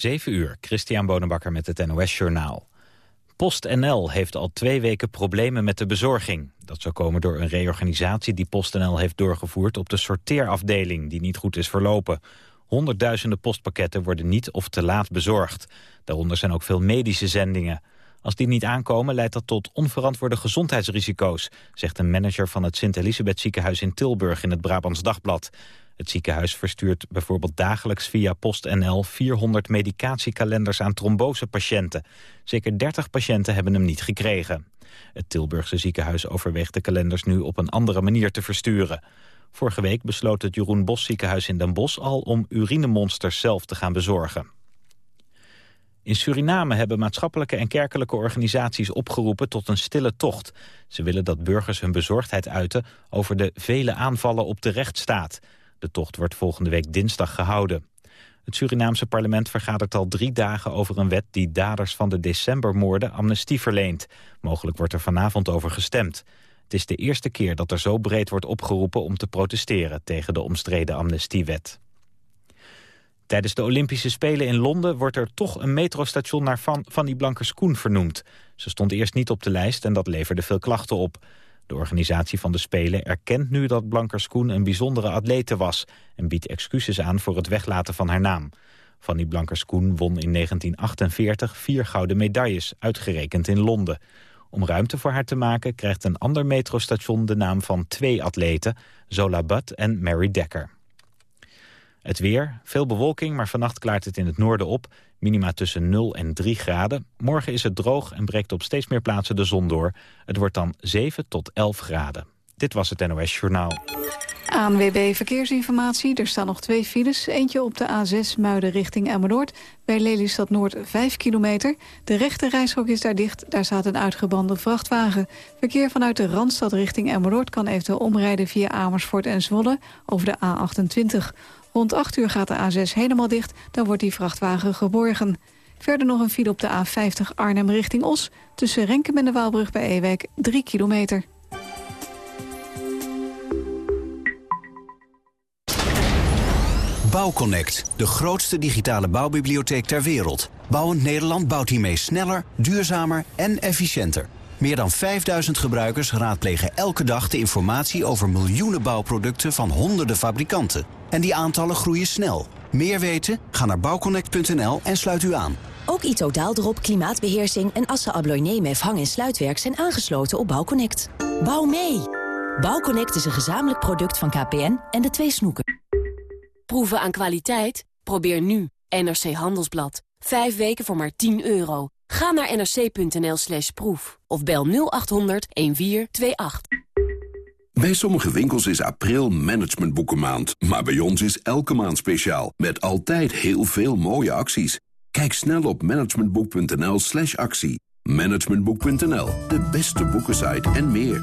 7 uur, Christian Bonenbakker met het NOS Journaal. PostNL heeft al twee weken problemen met de bezorging. Dat zou komen door een reorganisatie die PostNL heeft doorgevoerd... op de sorteerafdeling, die niet goed is verlopen. Honderdduizenden postpakketten worden niet of te laat bezorgd. Daaronder zijn ook veel medische zendingen. Als die niet aankomen leidt dat tot onverantwoorde gezondheidsrisico's... zegt een manager van het Sint-Elisabeth ziekenhuis in Tilburg in het Brabants Dagblad. Het ziekenhuis verstuurt bijvoorbeeld dagelijks via PostNL 400 medicatiekalenders aan trombosepatiënten. Zeker 30 patiënten hebben hem niet gekregen. Het Tilburgse ziekenhuis overweegt de kalenders nu op een andere manier te versturen. Vorige week besloot het Jeroen Bos ziekenhuis in Den Bosch al om urinemonsters zelf te gaan bezorgen. In Suriname hebben maatschappelijke en kerkelijke organisaties opgeroepen tot een stille tocht. Ze willen dat burgers hun bezorgdheid uiten over de vele aanvallen op de rechtsstaat. De tocht wordt volgende week dinsdag gehouden. Het Surinaamse parlement vergadert al drie dagen over een wet die daders van de decembermoorden amnestie verleent. Mogelijk wordt er vanavond over gestemd. Het is de eerste keer dat er zo breed wordt opgeroepen om te protesteren tegen de omstreden amnestiewet. Tijdens de Olympische Spelen in Londen wordt er toch een metrostation naar Van, Fanny Blankers-Koen vernoemd. Ze stond eerst niet op de lijst en dat leverde veel klachten op. De organisatie van de Spelen erkent nu dat Blankers-Koen een bijzondere atlete was... en biedt excuses aan voor het weglaten van haar naam. Fanny Blankers-Koen won in 1948 vier gouden medailles, uitgerekend in Londen. Om ruimte voor haar te maken krijgt een ander metrostation de naam van twee atleten... Zola Butt en Mary Dekker. Het weer, veel bewolking, maar vannacht klaart het in het noorden op. Minima tussen 0 en 3 graden. Morgen is het droog en breekt op steeds meer plaatsen de zon door. Het wordt dan 7 tot 11 graden. Dit was het NOS Journaal. ANWB Verkeersinformatie. Er staan nog twee files. Eentje op de A6 Muiden richting Emmeloord. Bij Lelystad Noord 5 kilometer. De rechte reishok is daar dicht. Daar staat een uitgebrande vrachtwagen. Verkeer vanuit de Randstad richting Emmeloord... kan eventueel omrijden via Amersfoort en Zwolle over de A28. Rond 8 uur gaat de A6 helemaal dicht, dan wordt die vrachtwagen geborgen. Verder nog een file op de A50 Arnhem richting Os... tussen Renkem en de Waalbrug bij Ewijk, 3 kilometer. Bouwconnect, de grootste digitale bouwbibliotheek ter wereld. Bouwend Nederland bouwt hiermee sneller, duurzamer en efficiënter. Meer dan 5000 gebruikers raadplegen elke dag de informatie over miljoenen bouwproducten van honderden fabrikanten. En die aantallen groeien snel. Meer weten? Ga naar bouwconnect.nl en sluit u aan. Ook Ito Daaldrop, Klimaatbeheersing en Assa Abloy Nemef hang- en sluitwerk zijn aangesloten op Bouwconnect. Bouw mee! Bouwconnect is een gezamenlijk product van KPN en de twee snoeken. Proeven aan kwaliteit? Probeer nu NRC Handelsblad. Vijf weken voor maar 10 euro. Ga naar nrc.nl slash proef of bel 0800 1428. Bij sommige winkels is april managementboekenmaand. Maar bij ons is elke maand speciaal. Met altijd heel veel mooie acties. Kijk snel op managementboek.nl slash actie. Managementboek.nl, de beste boekensite en meer.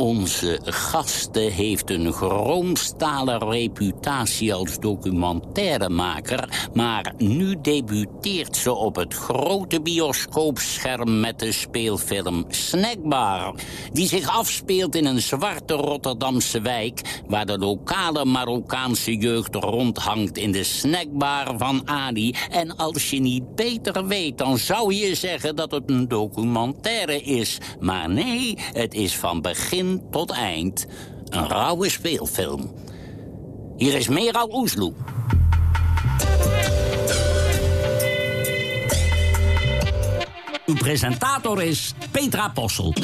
Onze gasten heeft een groomstalen reputatie als documentairemaker... maar nu debuteert ze op het grote bioscoopscherm met de speelfilm Snackbar... die zich afspeelt in een zwarte Rotterdamse wijk... waar de lokale Marokkaanse jeugd rondhangt in de snackbar van Ali. En als je niet beter weet, dan zou je zeggen dat het een documentaire is. Maar nee, het is van begin tot eind een rauwe speelfilm. Hier is Meral Oesloe. Uw presentator is Petra Possel.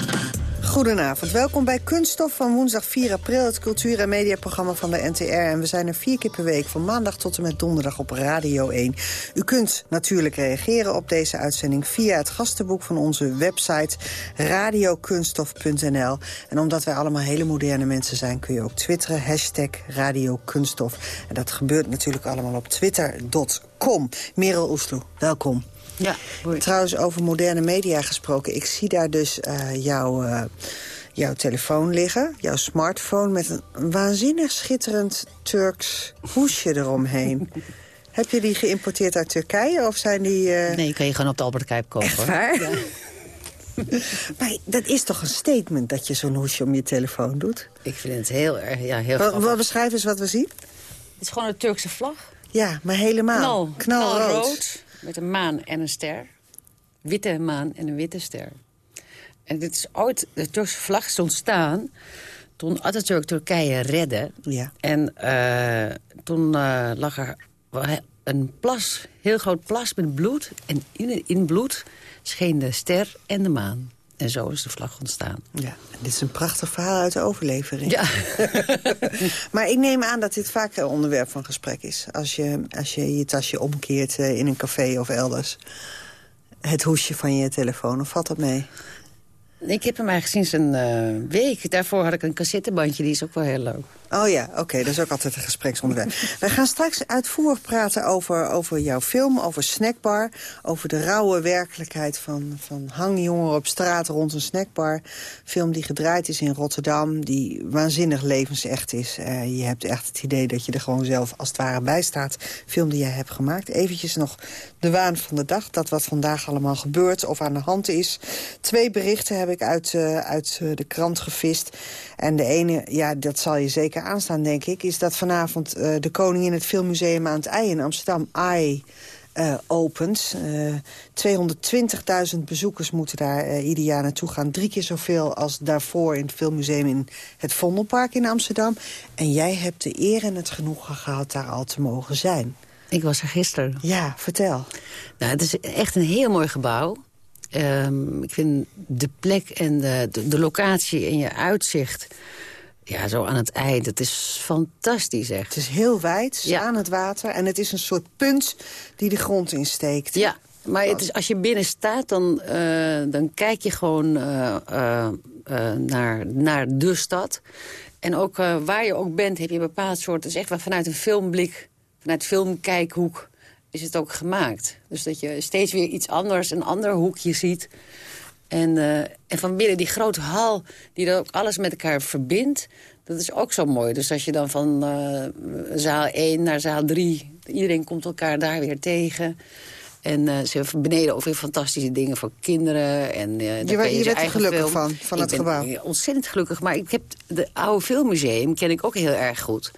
Goedenavond, welkom bij Kunststof van woensdag 4 april... het cultuur- en mediaprogramma van de NTR. En we zijn er vier keer per week, van maandag tot en met donderdag op Radio 1. U kunt natuurlijk reageren op deze uitzending... via het gastenboek van onze website radiokunststof.nl. En omdat wij allemaal hele moderne mensen zijn... kun je ook twitteren, hashtag radiokunststof. En dat gebeurt natuurlijk allemaal op twitter.com. Merel Oesloe, welkom. Ja, Trouwens, over moderne media gesproken. Ik zie daar dus uh, jouw, uh, jouw telefoon liggen, jouw smartphone... met een waanzinnig schitterend Turks hoesje eromheen. Heb je die geïmporteerd uit Turkije of zijn die... Uh... Nee, kan je gewoon op de Albert Kuip kopen. Echt waar? Ja. maar dat is toch een statement dat je zo'n hoesje om je telefoon doet? Ik vind het heel erg, ja, heel Wat, wat beschrijf eens wat we zien. Het is gewoon een Turkse vlag. Ja, maar helemaal. Knal, knalrood. knalrood. Met een maan en een ster. Witte maan en een witte ster. En dit is ooit, de Turkse vlag is ontstaan toen Atatürk Turkije redde. Ja. En uh, toen uh, lag er een plas, heel groot plas met bloed. En in, in bloed scheen de ster en de maan. En zo is de vlag ontstaan. Ja, dit is een prachtig verhaal uit de overlevering. Ja. maar ik neem aan dat dit vaak een onderwerp van gesprek is. Als je als je, je tasje omkeert uh, in een café of elders. Het hoesje van je telefoon, of valt dat mee? Ik heb hem eigenlijk sinds een uh, week. Daarvoor had ik een cassettebandje, die is ook wel heel leuk. Oh ja, oké, dat is ook altijd een gespreksonderwerp. We gaan straks uitvoerig praten over, over jouw film, over Snackbar... over de rauwe werkelijkheid van, van hangjongeren op straat rond een snackbar. Film die gedraaid is in Rotterdam, die waanzinnig levensecht is. Uh, je hebt echt het idee dat je er gewoon zelf als het ware bij staat. Film die jij hebt gemaakt. Eventjes nog de waan van de dag, dat wat vandaag allemaal gebeurt of aan de hand is. Twee berichten heb ik uit, uh, uit de krant gevist... En de ene, ja, dat zal je zeker aanstaan, denk ik... is dat vanavond uh, de koning in het Filmmuseum aan het IJ in Amsterdam... AI uh, opent. Uh, 220.000 bezoekers moeten daar uh, ieder jaar naartoe gaan. Drie keer zoveel als daarvoor in het Filmmuseum in het Vondelpark in Amsterdam. En jij hebt de eer en het genoegen gehad daar al te mogen zijn. Ik was er gisteren. Ja, vertel. Nou, het is echt een heel mooi gebouw. Um, ik vind de plek en de, de, de, locatie en je uitzicht... Ja, zo aan het eind. Het is fantastisch, echt. Het is heel wijd, ja. aan het water. En het is een soort punt die de grond insteekt. Ja, maar het is, als je binnen staat, dan, uh, dan kijk je gewoon uh, uh, naar, naar de stad. En ook waar je ook bent, heb je een bepaald soort... Het is echt wel vanuit een filmblik, vanuit filmkijkhoek is het ook gemaakt. Dus dat je steeds weer iets anders, een ander hoekje ziet. En, uh, en van binnen die grote hal, die dat ook alles met elkaar verbindt... dat is ook zo mooi. Dus als je dan van uh, zaal 1 naar zaal 3... iedereen komt elkaar daar weer tegen... En uh, ze hebben beneden ook weer fantastische dingen voor kinderen. En, uh, je, je, je bent er gelukkig film. van, van ik het gebouw? ontzettend gelukkig. Maar ik heb de oude filmmuseum ken ik ook heel erg goed.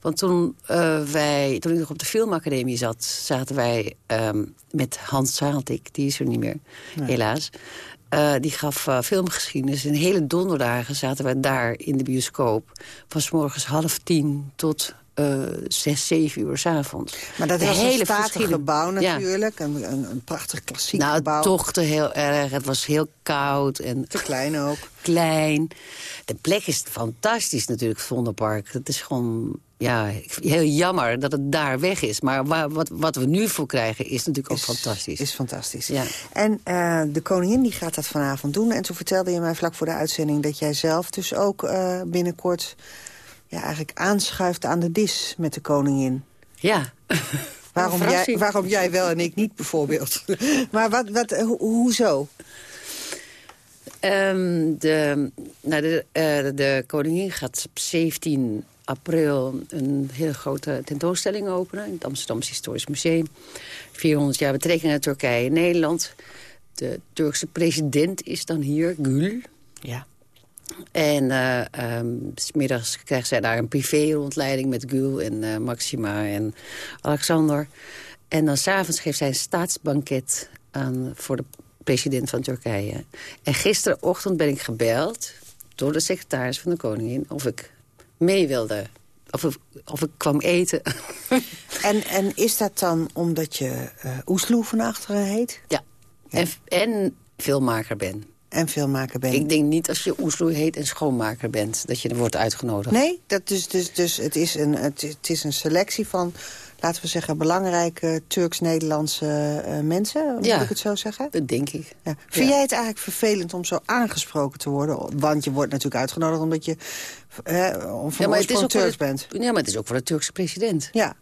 Want toen, uh, wij, toen ik nog op de filmacademie zat... zaten wij um, met Hans Zaaltik, die is er niet meer, nee. helaas... Uh, die gaf uh, filmgeschiedenis. En hele donderdagen zaten wij daar in de bioscoop. Van s morgens half tien tot uh, zes, zeven uur s'avonds. Maar dat is een hele statig gebouw natuurlijk. Ja. Een, een, een, prachtig klassiek nou, gebouw. toch te heel erg. Het was heel koud. En te klein ook. Klein. De plek is fantastisch natuurlijk, het Vondelpark. Het is gewoon ja, heel jammer dat het daar weg is. Maar waar, wat, wat we nu voor krijgen is natuurlijk ook is, fantastisch. Is fantastisch. Ja. En uh, de koningin die gaat dat vanavond doen. En toen vertelde je mij vlak voor de uitzending... dat jij zelf dus ook uh, binnenkort ja, eigenlijk aanschuift aan de dis met de koningin. Ja. Waarom jij, waarom jij wel en ik niet bijvoorbeeld? maar wat, wat, ho hoezo? Um, de, nou, de, uh, de koningin gaat op 17 april een hele grote tentoonstelling openen... in het Amsterdamse Historisch Museum. 400 jaar betrekking naar Turkije en Nederland. De Turkse president is dan hier, Gül. Ja. En uh, um, smiddags krijgt zij daar een privé-rondleiding met Gül en uh, Maxima en Alexander. En dan s'avonds geeft zij een staatsbanket aan voor de president van Turkije. En gisterenochtend ben ik gebeld door de secretaris van de koningin... of ik mee wilde. Of, of ik kwam eten. en, en is dat dan omdat je uh, Oesloe van achteren heet? Ja, ja. En, en filmmaker ben. En filmmaker ben. Ik denk niet als je Oesloe heet en schoonmaker bent... dat je er wordt uitgenodigd. Nee, dat dus, dus, dus het, is een, het, het is een selectie van laten we zeggen, belangrijke Turks-Nederlandse uh, mensen. Ja, moet ik het zo zeggen? dat denk ik. Ja. Vind ja. jij het eigenlijk vervelend om zo aangesproken te worden? Want je wordt natuurlijk uitgenodigd omdat je uh, om van ja, Turks het, bent. Ja, maar het is ook voor de Turkse president. Ja.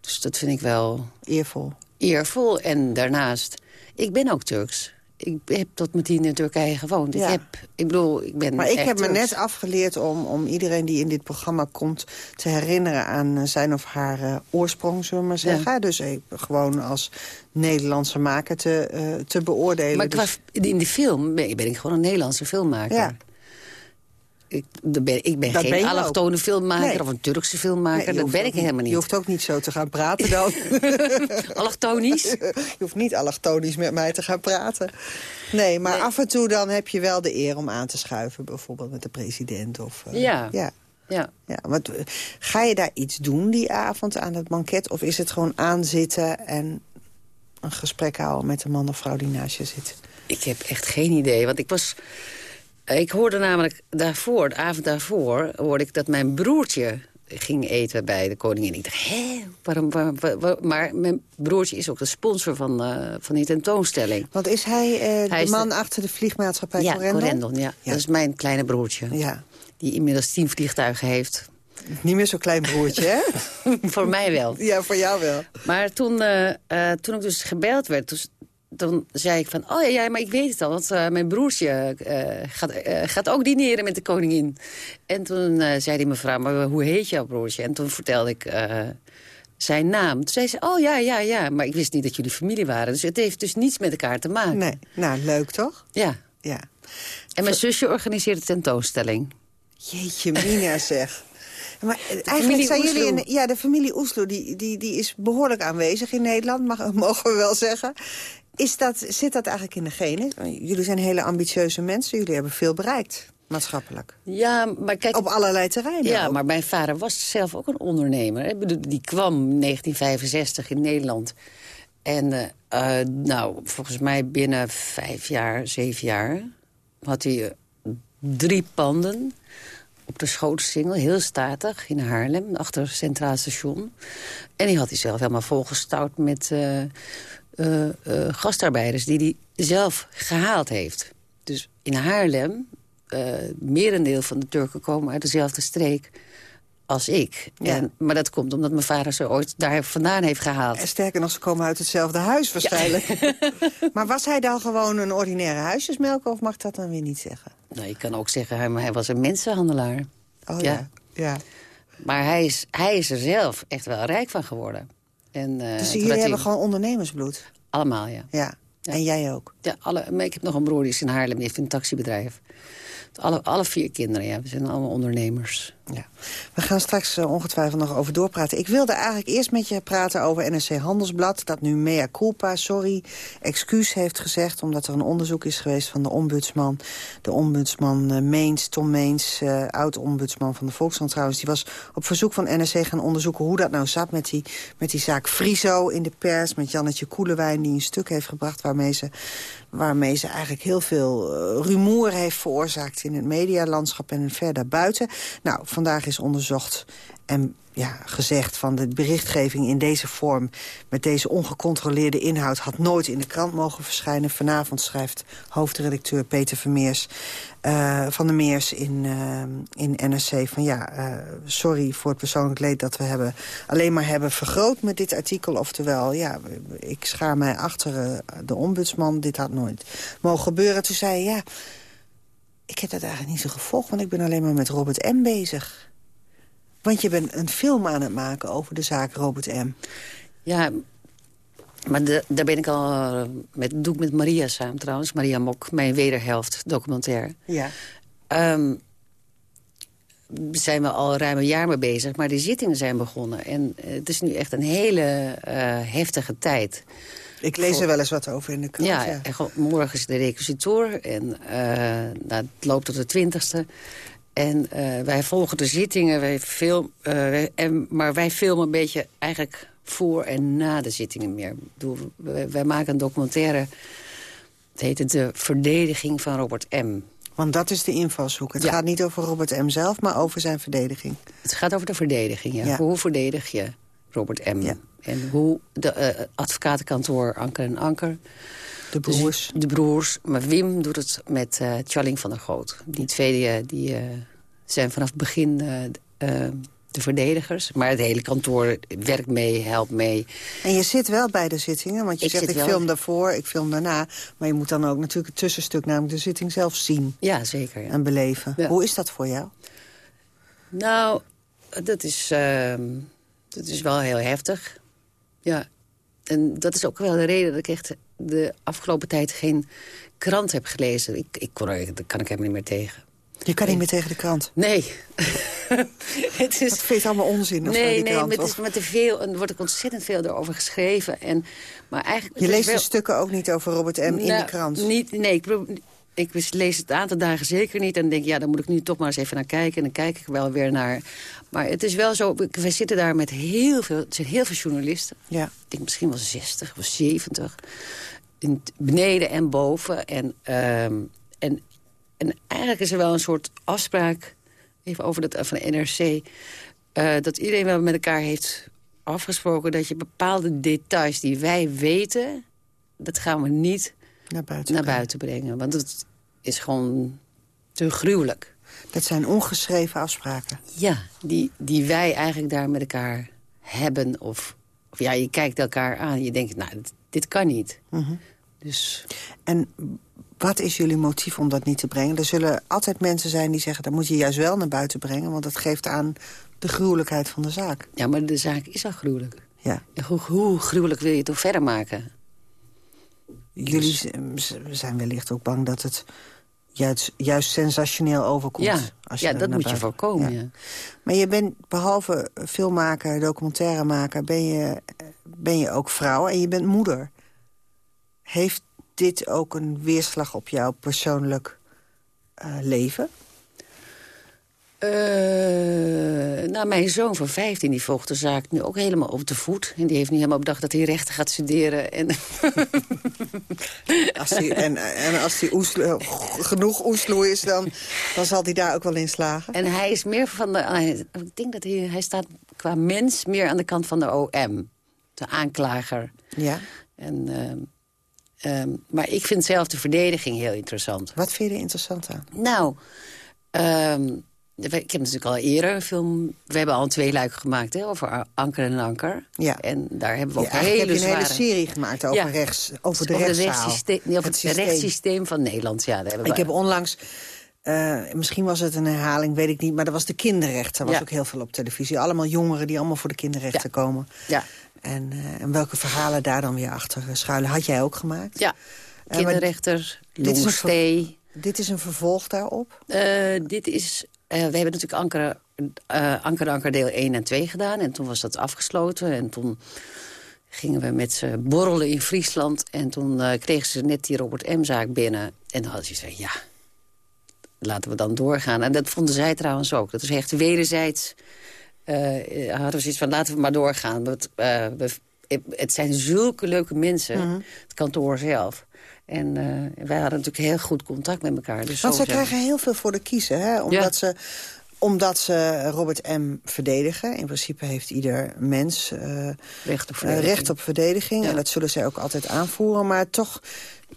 Dus dat vind ik wel... Eervol. Eervol. En daarnaast, ik ben ook Turks. Ik heb tot mijn tien in Turkije gewoond. Ja. Ik, heb, ik bedoel, ik ben Maar ik heb me net afgeleerd om, om iedereen die in dit programma komt... te herinneren aan eh, zijn of haar eh, oorsprong, zullen we maar zeggen. Dus ik, gewoon als Nederlandse maker te, eh, te beoordelen. Maar Dus- qua, in die film ben, ben ik gewoon een Nederlandse filmmaker. Ja. Ik, ben, ik ben Dat geen allochtone filmmaker Nee. of een Turkse filmmaker. Nee, dat ben ik helemaal niet. Je hoeft ook niet zo te gaan praten dan. Allochtonisch? je hoeft niet allochtonisch met mij te gaan praten. Nee, maar af en toe dan heb je wel de eer om aan te schuiven. Bijvoorbeeld met de president. Of, eh, Ja. ja. Ja. Ja, wat, ga je daar iets doen die avond aan het banket? Of is het gewoon aanzitten en een gesprek houden met de man of vrouw die naast je zit? Ik heb echt geen idee, want ik was... Ik hoorde namelijk daarvoor, de avond daarvoor... hoorde ik dat mijn broertje ging eten bij de koningin. Ik dacht, hè? Waarom, waar- waar- waar- maar mijn broertje is ook de sponsor van, eh, van die tentoonstelling. Want is hij, eh, Hij de man de- achter de vliegmaatschappij ja, Corendon? Corendon, ja. Dat is mijn kleine broertje. Ja. Die inmiddels tien vliegtuigen heeft. Niet meer zo'n klein broertje, hè? voor mij wel. Ja, voor jou wel. Maar toen, eh, toen ik dus gebeld werd, dus, toen zei ik van... oh ja, ja, maar ik weet het al, want eh, mijn broertje eh, gaat, eh, gaat ook dineren met de koningin. En toen zei die mevrouw, maar hoe heet jouw broertje? En toen vertelde ik zijn naam. Toen zei ze, oh ja, ja, ja, maar ik wist niet dat jullie familie waren. Dus het heeft dus niets met elkaar te maken. Nee, nou, leuk toch? Ja. Ja. En mijn zusje organiseert de tentoonstelling. Jeetje, Mina zeg. Maar eigenlijk zijn jullie... Een, ja, de familie Oesloe die, die, die is behoorlijk aanwezig in Nederland, mag, mogen we wel zeggen. Is dat, zit dat eigenlijk in de genen? Jullie zijn hele ambitieuze mensen. Jullie hebben veel bereikt, maatschappelijk. Ja, maar kijk... Op allerlei terreinen Ja, ook. maar mijn vader was zelf ook een ondernemer. hè. Die kwam in 1965 in Nederland. En eh, eh, nou, volgens mij binnen vijf jaar, zeven jaar... had hij eh, drie panden op de Schootsingel, heel statig, in Haarlem, achter het Centraal Station. En die had hij zelf helemaal volgestouwd met eh, eh, gastarbeiders... die hij zelf gehaald heeft. Dus in Haarlem, eh merendeel van de Turken komen uit dezelfde streek als ik. Ja. En, maar dat komt omdat mijn vader ze ooit daar vandaan heeft gehaald. En sterker nog, ze komen uit hetzelfde huis waarschijnlijk. maar was hij dan gewoon een ordinaire huisjesmelker... of mag dat dan weer niet zeggen? Nou, je kan ook zeggen, hij, hij was een mensenhandelaar. Oh ja, ja. Maar hij is, hij is er zelf echt wel rijk van geworden. En, eh, Dus jullie hebben gewoon ondernemersbloed? Allemaal, ja. Ja. En jij ook? Ja, alle, maar ik heb nog een broer die is in Haarlem, die heeft een taxibedrijf. Alle, alle vier kinderen, ja. We zijn allemaal ondernemers. Ja. We gaan straks eh, ongetwijfeld nog over doorpraten. Ik wilde eigenlijk eerst met je praten over NRC Handelsblad... dat nu mea culpa, sorry, excuus heeft gezegd... omdat er een onderzoek is geweest van de ombudsman. De ombudsman eh, Meens, Tom Meens, eh, oud-ombudsman van de Volkskrant trouwens... die was op verzoek van NRC gaan onderzoeken hoe dat nou zat... met die, met die zaak Friso in de pers, met Jannetje Koelewijn... die een stuk heeft gebracht waarmee ze, waarmee ze eigenlijk heel veel eh, rumoer heeft veroorzaakt... in het medialandschap en ver daarbuiten. Nou, vandaag is onderzocht en ja, gezegd van de berichtgeving in deze vorm... met deze ongecontroleerde inhoud had nooit in de krant mogen verschijnen. Vanavond schrijft hoofdredacteur Peter Vermeers eh, van de Meers in, eh, in NRC... van ja, eh, sorry voor het persoonlijk leed dat we hebben, alleen maar hebben vergroot met dit artikel. Oftewel, ja, ik schaar mij achter de ombudsman, dit had nooit mogen gebeuren. Toen zei hij, ja, ik heb dat eigenlijk niet zo gevolgd... want ik ben alleen maar met Robert M. bezig. Want je bent een film aan het maken over de zaak Robert M. Ja, maar de- daar ben ik al... eh, Met, doe ik met Maria samen trouwens. Maria Mok, mijn wederhelft, documentaire. Ja. Ehm, zijn we al ruim een jaar mee bezig, maar die zittingen zijn begonnen. En eh, het is nu echt een hele eh, heftige tijd. Ik lees er wel eens wat over in de krant. Ja, morgen is de requisitor en nou, het loopt tot de twintigste. En eh, wij volgen de zittingen, wij film, eh, wij- en, maar wij filmen een beetje eigenlijk voor en na de zittingen meer. Bedoel, wij, wij maken een documentaire, het heet De Verdediging van Robert M. Want dat is de invalshoek. Het Ja. gaat niet over Robert M. zelf, maar over zijn verdediging. Het gaat over de verdediging, ja. Ja. Hoe verdedig je Robert M? Ja. En hoe de eh, advocatenkantoor Anker en Anker... De Dus broers. de broers. Maar Wim doet het met eh Charling van der Goot. Die twee eh, die, eh, zijn vanaf het begin de verdedigers. Maar het hele kantoor werkt mee, helpt mee. En je zit wel bij de zittingen, want je Ik zegt ik wel. film daarvoor, ik film daarna. Maar je moet dan ook natuurlijk het tussenstuk, namelijk de zitting zelf zien Ja, zeker. Ja. en beleven. Ja. Hoe is dat voor jou? Nou, dat is, ehm, dat is wel heel heftig. Ja. En dat is ook wel de reden dat ik echt de afgelopen tijd geen krant heb gelezen. Ik, ik kon er, daar kan ik helemaal niet meer tegen. Je kan niet meer tegen de krant. Nee. het is, Dat vind je het allemaal onzin, of nee, die nee, krant? maar het Of- is met te veel. En er wordt ook ontzettend veel erover geschreven. En, maar eigenlijk, je leest wel- de stukken ook niet over Robert M. in de Nou, krant. Niet, nee, ik, ik lees het een aantal dagen zeker niet. En denk ja, dan moet ik nu toch maar eens even naar kijken. En dan kijk ik wel weer naar. Maar het is wel zo, we zitten daar met heel veel, het zijn heel veel journalisten. Ja. Ik denk misschien wel 60 of 70. In, beneden en boven. En, ehm, en, en eigenlijk is er wel een soort afspraak, even over dat van de NRC... eh, dat iedereen wel met elkaar heeft afgesproken... dat je bepaalde details die wij weten, dat gaan we niet Naar buiten. naar brengen. buiten brengen. Want het is gewoon te gruwelijk. Dat zijn ongeschreven afspraken. Ja, die, die wij eigenlijk daar met elkaar hebben. Of, of ja, je kijkt elkaar aan. Je denkt, nou, dit, dit kan niet. Mhm. Dus En wat is jullie motief om dat niet te brengen? Er zullen altijd mensen zijn die zeggen... dat moet je juist wel naar buiten brengen... want dat geeft aan de gruwelijkheid van de zaak. ja, maar de zaak is al gruwelijk. Ja. Hoe, hoe gruwelijk wil je het toch verder maken? Jullie z- zijn wellicht ook bang dat het juist, juist sensationeel overkomt. Ja, als je ja dat moet je voorkomen. Ja. Ja. Maar je bent, behalve filmmaker, documentairemaker... Ben je, ben je ook vrouw en je bent moeder. Heeft dit ook een weerslag op jouw persoonlijk eh, leven? Eh, nou, mijn zoon van 15 die volgt de zaak nu ook helemaal op de voet. En die heeft nu helemaal bedacht dat hij rechten gaat studeren. En Als die, en, en als oeslo, genoeg oesloe is, dan, dan zal hij daar ook wel in slagen. En hij is meer van de... hij- Ik denk dat hij, hij staat qua mens meer aan de kant van de OM. De aanklager. Ja. En, ehm, maar ik vind zelf de verdediging heel interessant. Wat vind je er interessant aan? Nou, ehm, ik heb natuurlijk al eerder een film... We hebben al een tweeluik gemaakt hè, over Anker en Anker. Ja. En daar hebben we Ja, ook eigenlijk hele heb je een hele serie gemaakt over, Ja. rechts, over de over rechtszaal. rechtssysteem, nee, over het, systeem. rechtssysteem van Nederland. Ja, daar hebben we, Ik heb onlangs, eh, misschien was het een herhaling, weet ik niet... maar dat was de kinderrechten. Er was Ja. ook heel veel op televisie. Allemaal jongeren die allemaal voor de kinderrechten Ja. komen. ja, En, eh, en welke verhalen daar dan weer achter schuilen. Had jij ook gemaakt? ja, maar kinderrechter, dit een Longstee... Dit is een vervolg daarop? Eh, dit is... eh, we hebben natuurlijk Anker, eh, Anker Anker deel 1 en 2 gedaan. En toen was dat afgesloten. En toen gingen we met ze borrelen in Friesland. En toen eh, kregen ze net die Robert M-zaak binnen. En dan hadden ze gezegd, ja, laten we dan doorgaan. En dat vonden zij trouwens ook. Dat is echt wederzijds... eh, hadden we zoiets van, laten we maar doorgaan. Want, we, het zijn zulke leuke mensen, het kantoor zelf. En eh, wij hadden natuurlijk heel goed contact met elkaar. Dus Want ze krijgen heel veel voor de kiezen, hè? Omdat, ze, omdat ze Robert M. verdedigen. In principe heeft ieder mens eh, recht op eh, verdediging. recht op verdediging. Ja. En dat zullen zij ook altijd aanvoeren. Maar toch,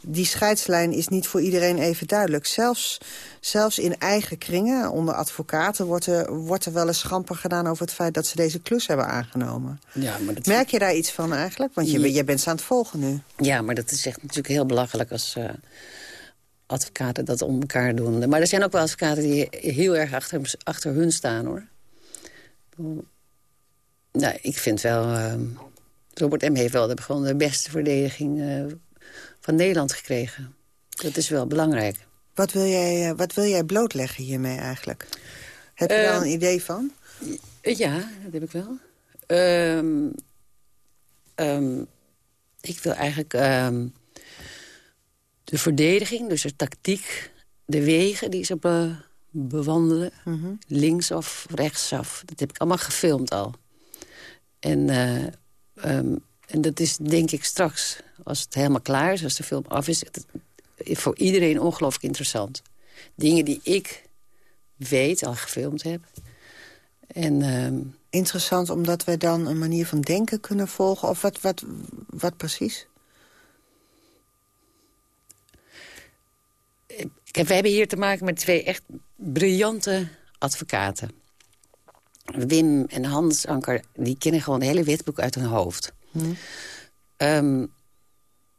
die scheidslijn is niet voor iedereen even duidelijk. Zelfs, zelfs in eigen kringen, onder advocaten... Wordt er, wordt er wel eens schamper gedaan over het feit... dat ze deze klus hebben aangenomen. Ja, maar dat, Merk je daar iets van eigenlijk? Want je, Ja. jij bent ze aan het volgen nu. ja, maar dat is echt natuurlijk heel belachelijk als eh, advocaten dat om elkaar doen. Maar er zijn ook wel advocaten die heel erg achter, achter hun staan, hoor. Nou, ik vind wel... eh, Robert M. heeft wel de, gewoon de beste verdediging eh, van Nederland gekregen. Dat is wel belangrijk. Wat wil jij, eh, wat wil jij blootleggen hiermee eigenlijk? Heb je daar een idee van? Ja, dat heb ik wel. Ehm, ehm, ik wil eigenlijk ehm, de verdediging, dus de tactiek, de wegen die ze be- bewandelen, Mhm. linksaf, rechtsaf, dat heb ik allemaal gefilmd al. En, eh, en dat is denk ik straks, als het helemaal klaar is, als de film af is, het- voor iedereen ongelooflijk interessant. Dingen die ik weet, al gefilmd heb. En ehm, Interessant omdat we dan een manier van denken kunnen volgen? Of wat, wat, wat precies? Kijk, we hebben hier te maken met twee echt briljante advocaten. Wim en Hans Anker, die kennen gewoon het hele wetboek uit hun hoofd. Ehm,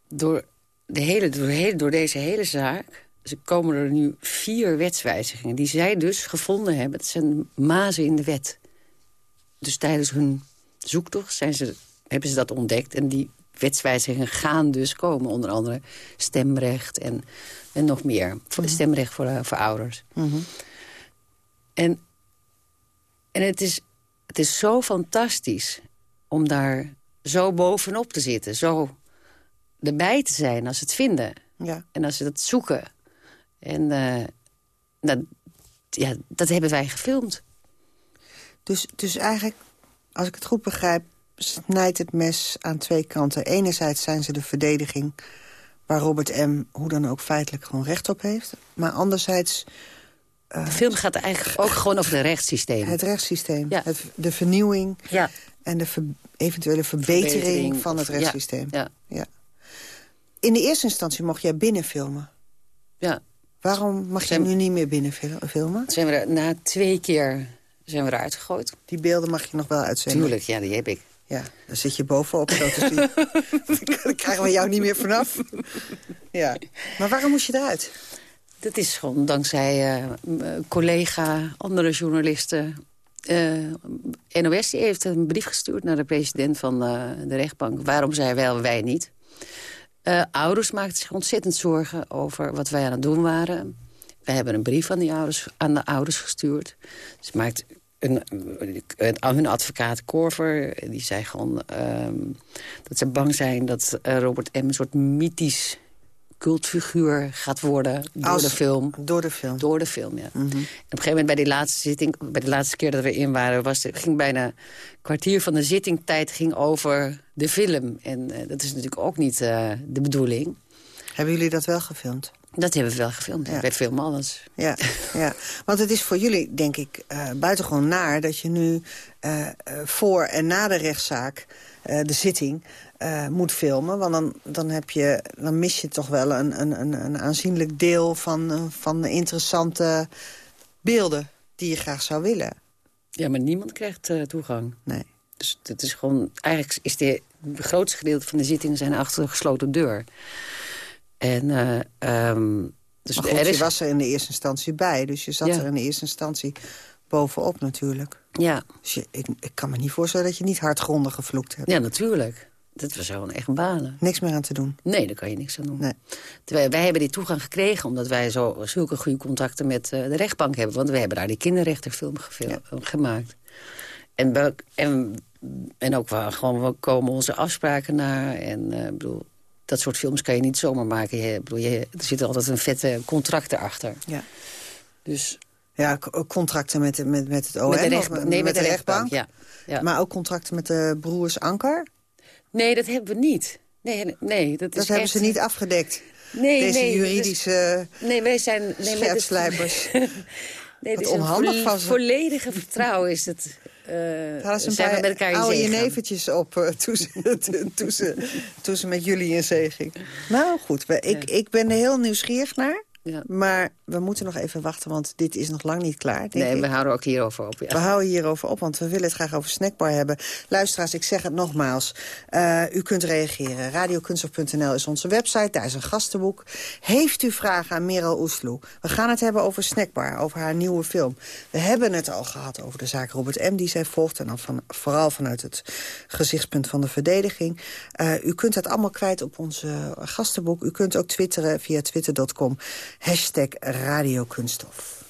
door, de hele, door, hele, door deze hele zaak ze komen er nu vier wetswijzigingen... die zij dus gevonden hebben. Het zijn mazen in de wet. Dus tijdens hun zoektocht zijn ze, hebben ze dat ontdekt. En die wetswijzigingen gaan dus komen. Onder andere stemrecht en, en nog meer. Mhm. Stemrecht voor, uh, voor ouders. Mhm. En, en het, is, het is zo fantastisch om daar zo bovenop te zitten. Zo erbij te zijn als ze het vinden. Ja. En als ze dat zoeken. En uh, dat, ja, dat hebben wij gefilmd. Dus, dus eigenlijk, als ik het goed begrijp... snijdt het mes aan twee kanten. Enerzijds zijn ze de verdediging waar Robert M. hoe dan ook feitelijk gewoon recht op heeft. Maar anderzijds... Uh, de film gaat eigenlijk ook gewoon over het rechtssysteem. Het rechtssysteem, ja. het, de vernieuwing ja. en de eventuele verbetering, van het rechtssysteem. Ja. Ja. In de eerste instantie mocht jij binnenfilmen. Ja. Waarom mag je nu niet meer binnen filmen? Zijn we er, na twee keer zijn we eruit gegooid. Die beelden mag je nog wel uitzenden? Tuurlijk, ja, die heb ik. Ja, dan zit je bovenop zo te zien. dan krijgen we jou niet meer vanaf. ja. Maar waarom moest je eruit? Dat is gewoon dankzij uh, collega, andere journalisten. Eh, NOS die heeft een brief gestuurd naar de president van de rechtbank. Waarom zij wel, wij niet? Ouders maakten zich ontzettend zorgen over wat wij aan het doen waren. Wij hebben een brief aan, die ouders, aan de ouders gestuurd. Ze maakt een, een, hun advocaat Korver, die zei gewoon um, dat ze bang zijn dat Robert M. een soort mythisch cultfiguur gaat worden door Als, de film. Door de film? Door de film, ja. Mm -hmm. En op een gegeven moment bij die laatste zitting... bij de laatste keer dat we in waren... Was, ging bijna een kwartier van de zittingtijd ging over de film. En uh, dat is natuurlijk ook niet uh, de bedoeling. Hebben jullie dat wel gefilmd? Dat hebben we wel gefilmd. Ja. Wij filmen alles. Ja, ja, want het is voor jullie, denk ik, uh, buitengewoon naar... dat je nu voor en na de rechtszaak, de zitting uh, moet filmen. Want dan, dan, heb je, dan mis je toch wel een, een, een aanzienlijk deel van, van interessante beelden die je graag zou willen. Ja, maar niemand krijgt uh, toegang. Nee. Dus het is gewoon, eigenlijk is de, het grootste gedeelte van de zittingen zijn achter een gesloten deur. En, um, dus maar goed, er is... je was er in de eerste instantie bij. Dus je zat ja. er in de eerste instantie bovenop natuurlijk. Ja. Dus je, ik, ik kan me niet voorstellen dat je niet hardgrondig gevloekt hebt. Ja, natuurlijk. Dat was gewoon echt banen. Niks meer aan te doen? Nee, daar kan je niks aan doen. Nee. Terwijl wij hebben die toegang gekregen omdat wij zo, zulke goede contacten met uh, de rechtbank hebben. Want we hebben daar die kinderrechterfilm ja. gemaakt. En, en, en ook gewoon, we komen onze afspraken naar. En uh, bedoel, dat soort films kan je niet zomaar maken. Je, bedoel, je, er zit altijd een vette contract erachter. Ja. Dus... Ja, contracten met, met, met het OM? Met de recht, nee, met, met de, de rechtbank. rechtbank ja. ja. Maar ook contracten met de broers Anker? Nee, dat hebben we niet. Nee, nee, dat, dat is hebben echt... ze niet afgedekt. Nee, Deze nee, juridische dus, nee, wij zijn, nee, scherpslijpers. nee, het is onhandig ze. volledige vertrouwen is het. Uh, Hadden ze een paar met oude jenevertjes op uh, toen, ze, toen, ze, toen ze met jullie in zee ging. Nou goed, ik, ja. ik ben er heel nieuwsgierig naar. Ja. Maar we moeten nog even wachten, want dit is nog lang niet klaar. nee, ik. we houden ook hierover op. Ja. We houden hierover op, want we willen het graag over Snackbar hebben. Luisteraars, ik zeg het nogmaals. Uh, u kunt reageren. Radiokunstof.nl is onze website, daar is een gastenboek. Heeft u vragen aan Meral Oesloe? We gaan het hebben over Snackbar, over haar nieuwe film. We hebben het al gehad over de zaak Robert M. die zij volgt... en dan van, vooral vanuit het gezichtspunt van de verdediging. Uh, u kunt het allemaal kwijt op onze gastenboek. U kunt ook twitteren via twitter.com Hashtag Radiokunststof.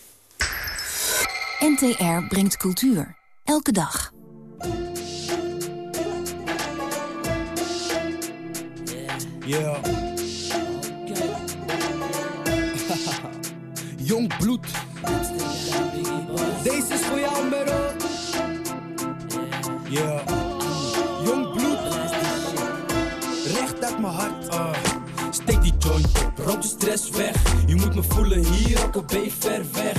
NTR brengt cultuur. Elke dag. Ja. Jong bloed. Deze is voor jou, Mero. Ja. Jong bloed. Recht uit mijn hart. Uh. Steek die joint op, rook de stress weg. Me voelen hier, ook ben ver weg.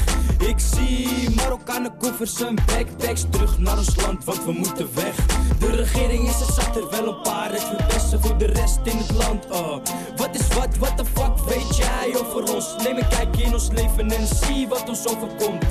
Ik zie Marokkanen koffers en backpacks terug naar ons land, want we moeten weg. De regering is er zat er wel een paar, verpesten voor de rest in het land. Oh, wat is wat, what the fuck weet jij over ons? Neem een kijkje in ons leven en zie wat ons overkomt.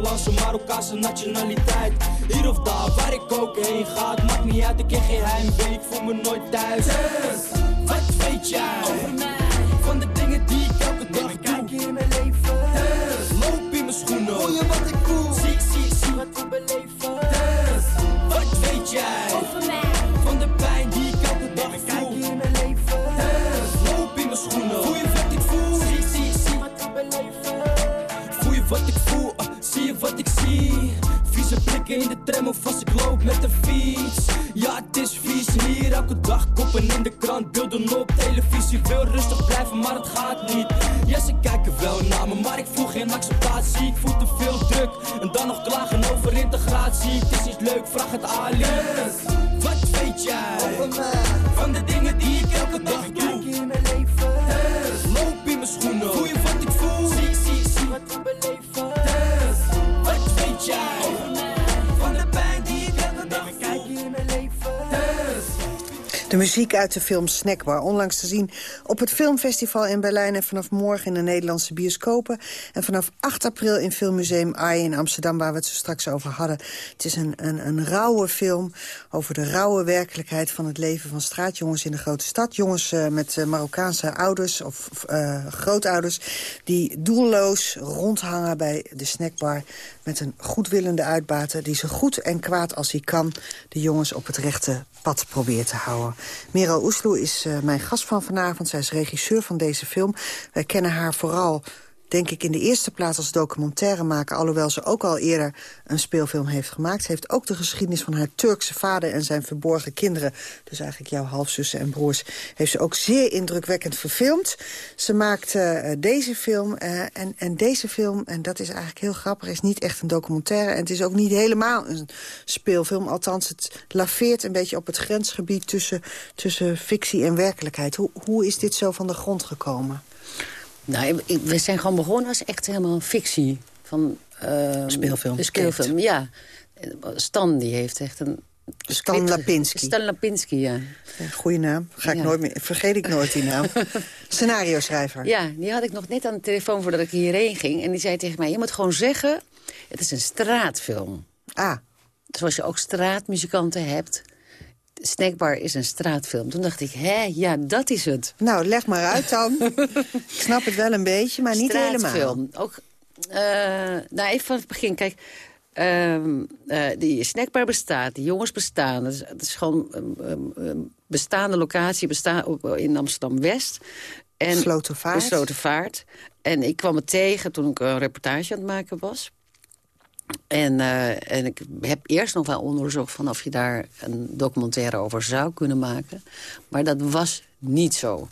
Nederlandse, Marokkaanse nationaliteit. Hier of daar, waar ik ook heen ga maakt niet uit, ik heb geen heimwee, ik voel me nooit thuis. Dus, wat weet jij? Over mij? De muziek uit de film Snackbar, onlangs te zien op het filmfestival in Berlijn... en vanaf morgen in de Nederlandse bioscopen. En vanaf 8 april in Filmmuseum AI in Amsterdam, waar we het zo straks over hadden. Het is een, een, een rauwe film over de rauwe werkelijkheid van het leven van straatjongens in de grote stad. Jongens eh, met eh, Marokkaanse ouders of eh, grootouders die doelloos rondhangen bij de snackbar... met een goedwillende uitbater die zo goed en kwaad als hij kan... de jongens op het rechte pad probeert te houden. Merel Oesloe is uh, mijn gast van vanavond. Zij is regisseur van deze film. Wij kennen haar vooral denk ik in de eerste plaats als documentairemaker... alhoewel ze ook al eerder een speelfilm heeft gemaakt. Heeft ook de geschiedenis van haar Turkse vader en zijn verborgen kinderen... dus eigenlijk jouw halfzussen en broers... heeft ze ook zeer indrukwekkend verfilmd. Ze maakt uh, deze film uh, en, en deze film, en dat is eigenlijk heel grappig... is niet echt een documentaire en het is ook niet helemaal een speelfilm. Althans, het laveert een beetje op het grensgebied tussen, tussen fictie en werkelijkheid. Hoe, hoe is dit zo van de grond gekomen? Nou, we zijn gewoon begonnen als echt helemaal fictie. Van, uh, speelfilm. Een speelfilm, ja. Stan, die heeft echt een... Stan Lapinski. Stan Lapinski, ja. Goeie naam. Ga ik ja. nooit meer, vergeet ik nooit die naam. Scenario schrijver. Ja, die had ik nog net aan de telefoon voordat ik hierheen ging. En die zei tegen mij, je moet gewoon zeggen... het is een straatfilm. Ah. Zoals je ook straatmuzikanten hebt... Snackbar is een straatfilm. Toen dacht ik, hè, ja, dat is het. Nou, leg maar uit dan. ik snap het wel een beetje, maar niet helemaal. Ook, uh, nou, even van het begin. Kijk, uh, die snackbar bestaat, die jongens bestaan. Het is, het is gewoon een uh, bestaande locatie besta in Amsterdam-West. En Slotervaart. Slotervaart. En ik kwam het tegen toen ik een reportage aan het maken was. En, uh, en ik heb eerst nog wel onderzocht van of je daar een documentaire over zou kunnen maken. Maar dat was niet zo.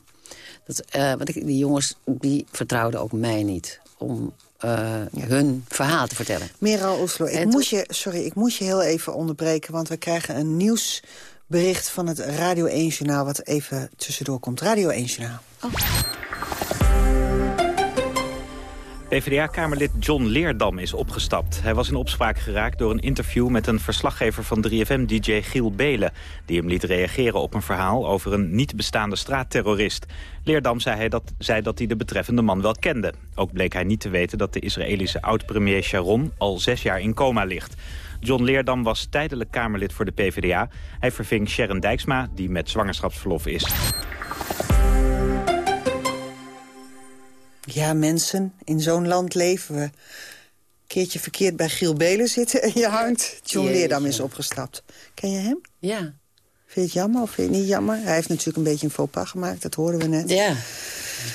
Dat, uh, want ik, die jongens die vertrouwden ook mij niet om uh, ja. hun verhaal te vertellen. Meral Oslo, ik moest, je, sorry, ik moest je heel even onderbreken... want we krijgen een nieuwsbericht van het Radio 1-journaal... wat even tussendoor komt. Radio 1-journaal. Oh. PvdA-kamerlid John Leerdam is opgestapt. Hij was in opspraak geraakt door een interview met een verslaggever van 3FM-dj Giel Belen... die hem liet reageren op een verhaal over een niet bestaande straatterrorist. Leerdam zei, hij dat, zei dat hij de betreffende man wel kende. Ook bleek hij niet te weten dat de Israëlische oud-premier Sharon al zes jaar in coma ligt. John Leerdam was tijdelijk Kamerlid voor de PvdA. Hij verving Sharon Dijksma, die met zwangerschapsverlof is. Ja, mensen, in zo'n land leven we. Keertje verkeerd bij Giel Belen zitten en je hangt. John Jeetje. Leerdam is opgestapt. Ken je hem? Ja. Vind je het jammer of vind je het niet jammer? Hij heeft natuurlijk een beetje een faux pas gemaakt, dat hoorden we net. Ja, een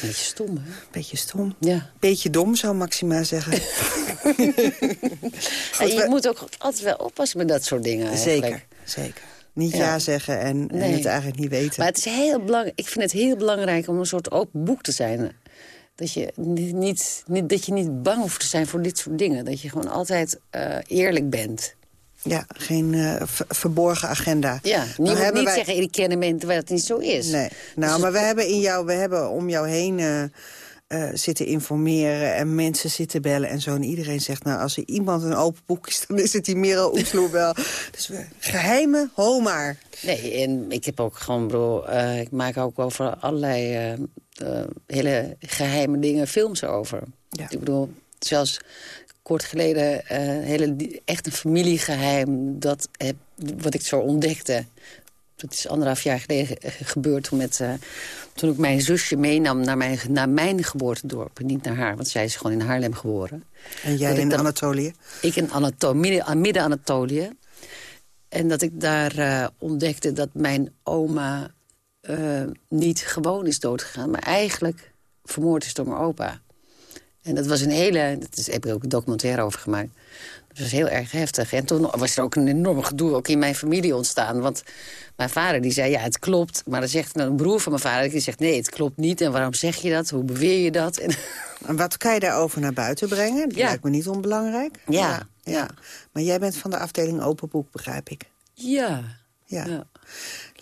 beetje stom, hè? Beetje stom. Ja. Beetje dom, zou Maxima zeggen. Goed, je we... moet ook altijd wel oppassen met dat soort dingen. Eigenlijk. Zeker, zeker. Niet ja, ja zeggen en, nee. en, het eigenlijk niet weten. Maar het is heel belangrijk. Ik vind het heel belangrijk om een soort open boek te zijn. Dat je niet, niet, dat je niet bang hoeft te zijn voor dit soort dingen. Dat je gewoon altijd uh, eerlijk bent. Ja, geen uh, verborgen agenda. Ja, Nou, niet, wij... zeggen, ik ken hem terwijl het niet zo is. Nee, nou, dus maar we hebben, in jou, we hebben om jou heen... Uh, eh, zitten informeren en mensen zitten bellen en zo. En iedereen zegt, nou, als er iemand een open boek is... dan is het die Merel Oesloe wel. Dus we, geheime, ho maar. Nee, en ik heb ook gewoon, bro, uh, ik maak ook over allerlei uh, hele geheime dingen films over. Ja. Ik bedoel, zelfs kort geleden uh, hele, echt een familiegeheim... Dat heb, wat ik zo ontdekte. Dat is anderhalf jaar geleden gebeurd toen, met, uh, toen ik mijn zusje meenam naar mijn, naar mijn geboortedorp. Niet naar haar, want zij is gewoon in Haarlem geboren. En jij in dan, Anatolië? Ik in Anatolië, midden-Anatolië. En dat ik daar uh, ontdekte dat mijn oma niet gewoon is doodgegaan... maar eigenlijk vermoord is door mijn opa. En dat was een hele... Dat heb ik ook een documentaire over gemaakt. Dat was heel erg heftig. En toen was er ook een enorm gedoe ook in mijn familie ontstaan. Want mijn vader die zei, ja, het klopt. Maar dan zegt een broer van mijn vader, die zegt, nee, het klopt niet. En waarom zeg je dat? Hoe beweer je dat? En, en wat kan je daarover naar buiten brengen? Dat ja. lijkt me niet onbelangrijk. Ja, ja, ja. Maar jij bent van de afdeling Open Boek, begrijp ik. Ja. Ja. ja.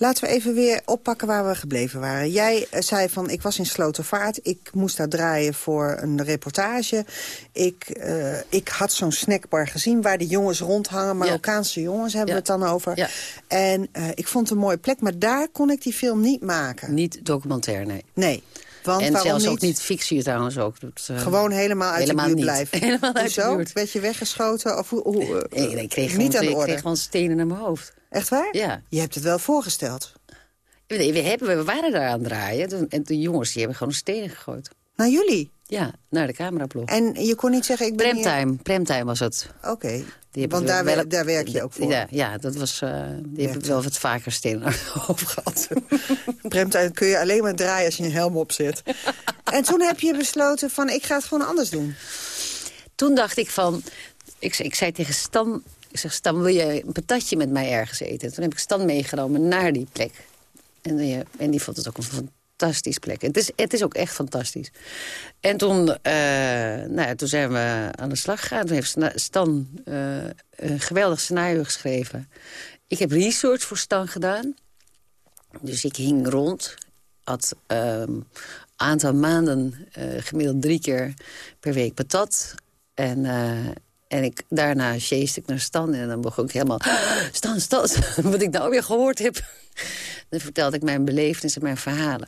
Laten we even weer oppakken waar we gebleven waren. Jij eh, zei van, ik was in Slotervaart. Ik moest daar draaien voor een reportage. Ik, uh, ik had zo'n snackbar gezien waar de jongens rondhangen. Marokkaanse ja. jongens hebben ja. we het dan over. Ja. En uh, ik vond het een mooie plek, maar daar kon ik die film niet maken. Niet documentair, nee. Nee. Want en zelfs niet? ook niet fictie trouwens ook. Dat, uh, Gewoon helemaal uit helemaal de buurt blijven. Helemaal uit Hoezo? de buurt. Werd je weggeschoten? Of hoe, hoe, nee, nee, ik kreeg niet gewoon, aan de orde? Ik kreeg gewoon stenen naar mijn hoofd. Echt waar? Ja. Je hebt het wel voorgesteld. Nee, we, hebben, we waren daar aan het draaien. En de jongens die hebben gewoon stenen gegooid. Naar jullie? Ja, naar de camerablog. En je kon niet zeggen... ik ben Premtime, hier... premtime was het. Oké, okay. want daar, wel, daar werk je ook voor. Ja, ja dat was, uh, die hebben wel wat vaker stenen hoofd gehad. Premtime kun je alleen maar draaien als je een helm op zit. en toen heb je besloten van, ik ga het gewoon anders doen. Toen dacht ik van... Ik, ik zei tegen Stan... Ik zeg, Stan, wil je een patatje met mij ergens eten? Toen heb ik Stan meegenomen naar die plek. En, die, en die vond het ook een fantastisch plek. Het is, het is ook echt fantastisch. En toen, uh, nou toen zijn we aan de slag gegaan. Toen heeft Stan uh, een geweldig scenario geschreven. Ik heb research voor Stan gedaan. Dus ik hing rond. Had een uh, aantal maanden gemiddeld drie keer per week patat. En... En ik, daarna chased ik naar Stan en dan begon ik helemaal... Stan, Stan, wat ik nou weer gehoord heb. Dan vertelde ik mijn belevenissen en mijn verhalen.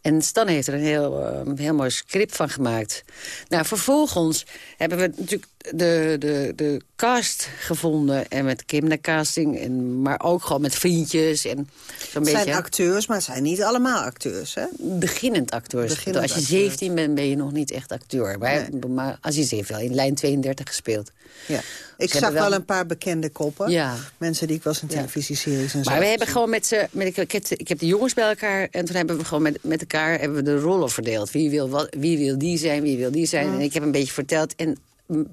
En Stan heeft er een heel, uh, heel mooi script van gemaakt. Nou, vervolgens hebben we natuurlijk de, de, de cast gevonden. En met kindercasting, en, maar ook gewoon met vriendjes. En zo'n het beetje, zijn acteurs, maar het zijn niet allemaal acteurs, hè? Beginnend acteurs. Beginnend als je acteurs. 17 bent, ben je nog niet echt acteur. Maar, Nee. maar als je 17 wel in lijn 32 gespeeld. Ja. Ik Ze zag wel een paar bekende koppen. Ja. Mensen die ik was in televisieseries en zo. Maar we hebben gewoon met ze... Met, ik, heb, ik heb de jongens bij elkaar en toen hebben we gewoon met, met elkaar hebben we de rollen verdeeld. Wie wil, wat, wie wil die zijn, wie wil die zijn. En ik heb een beetje verteld. En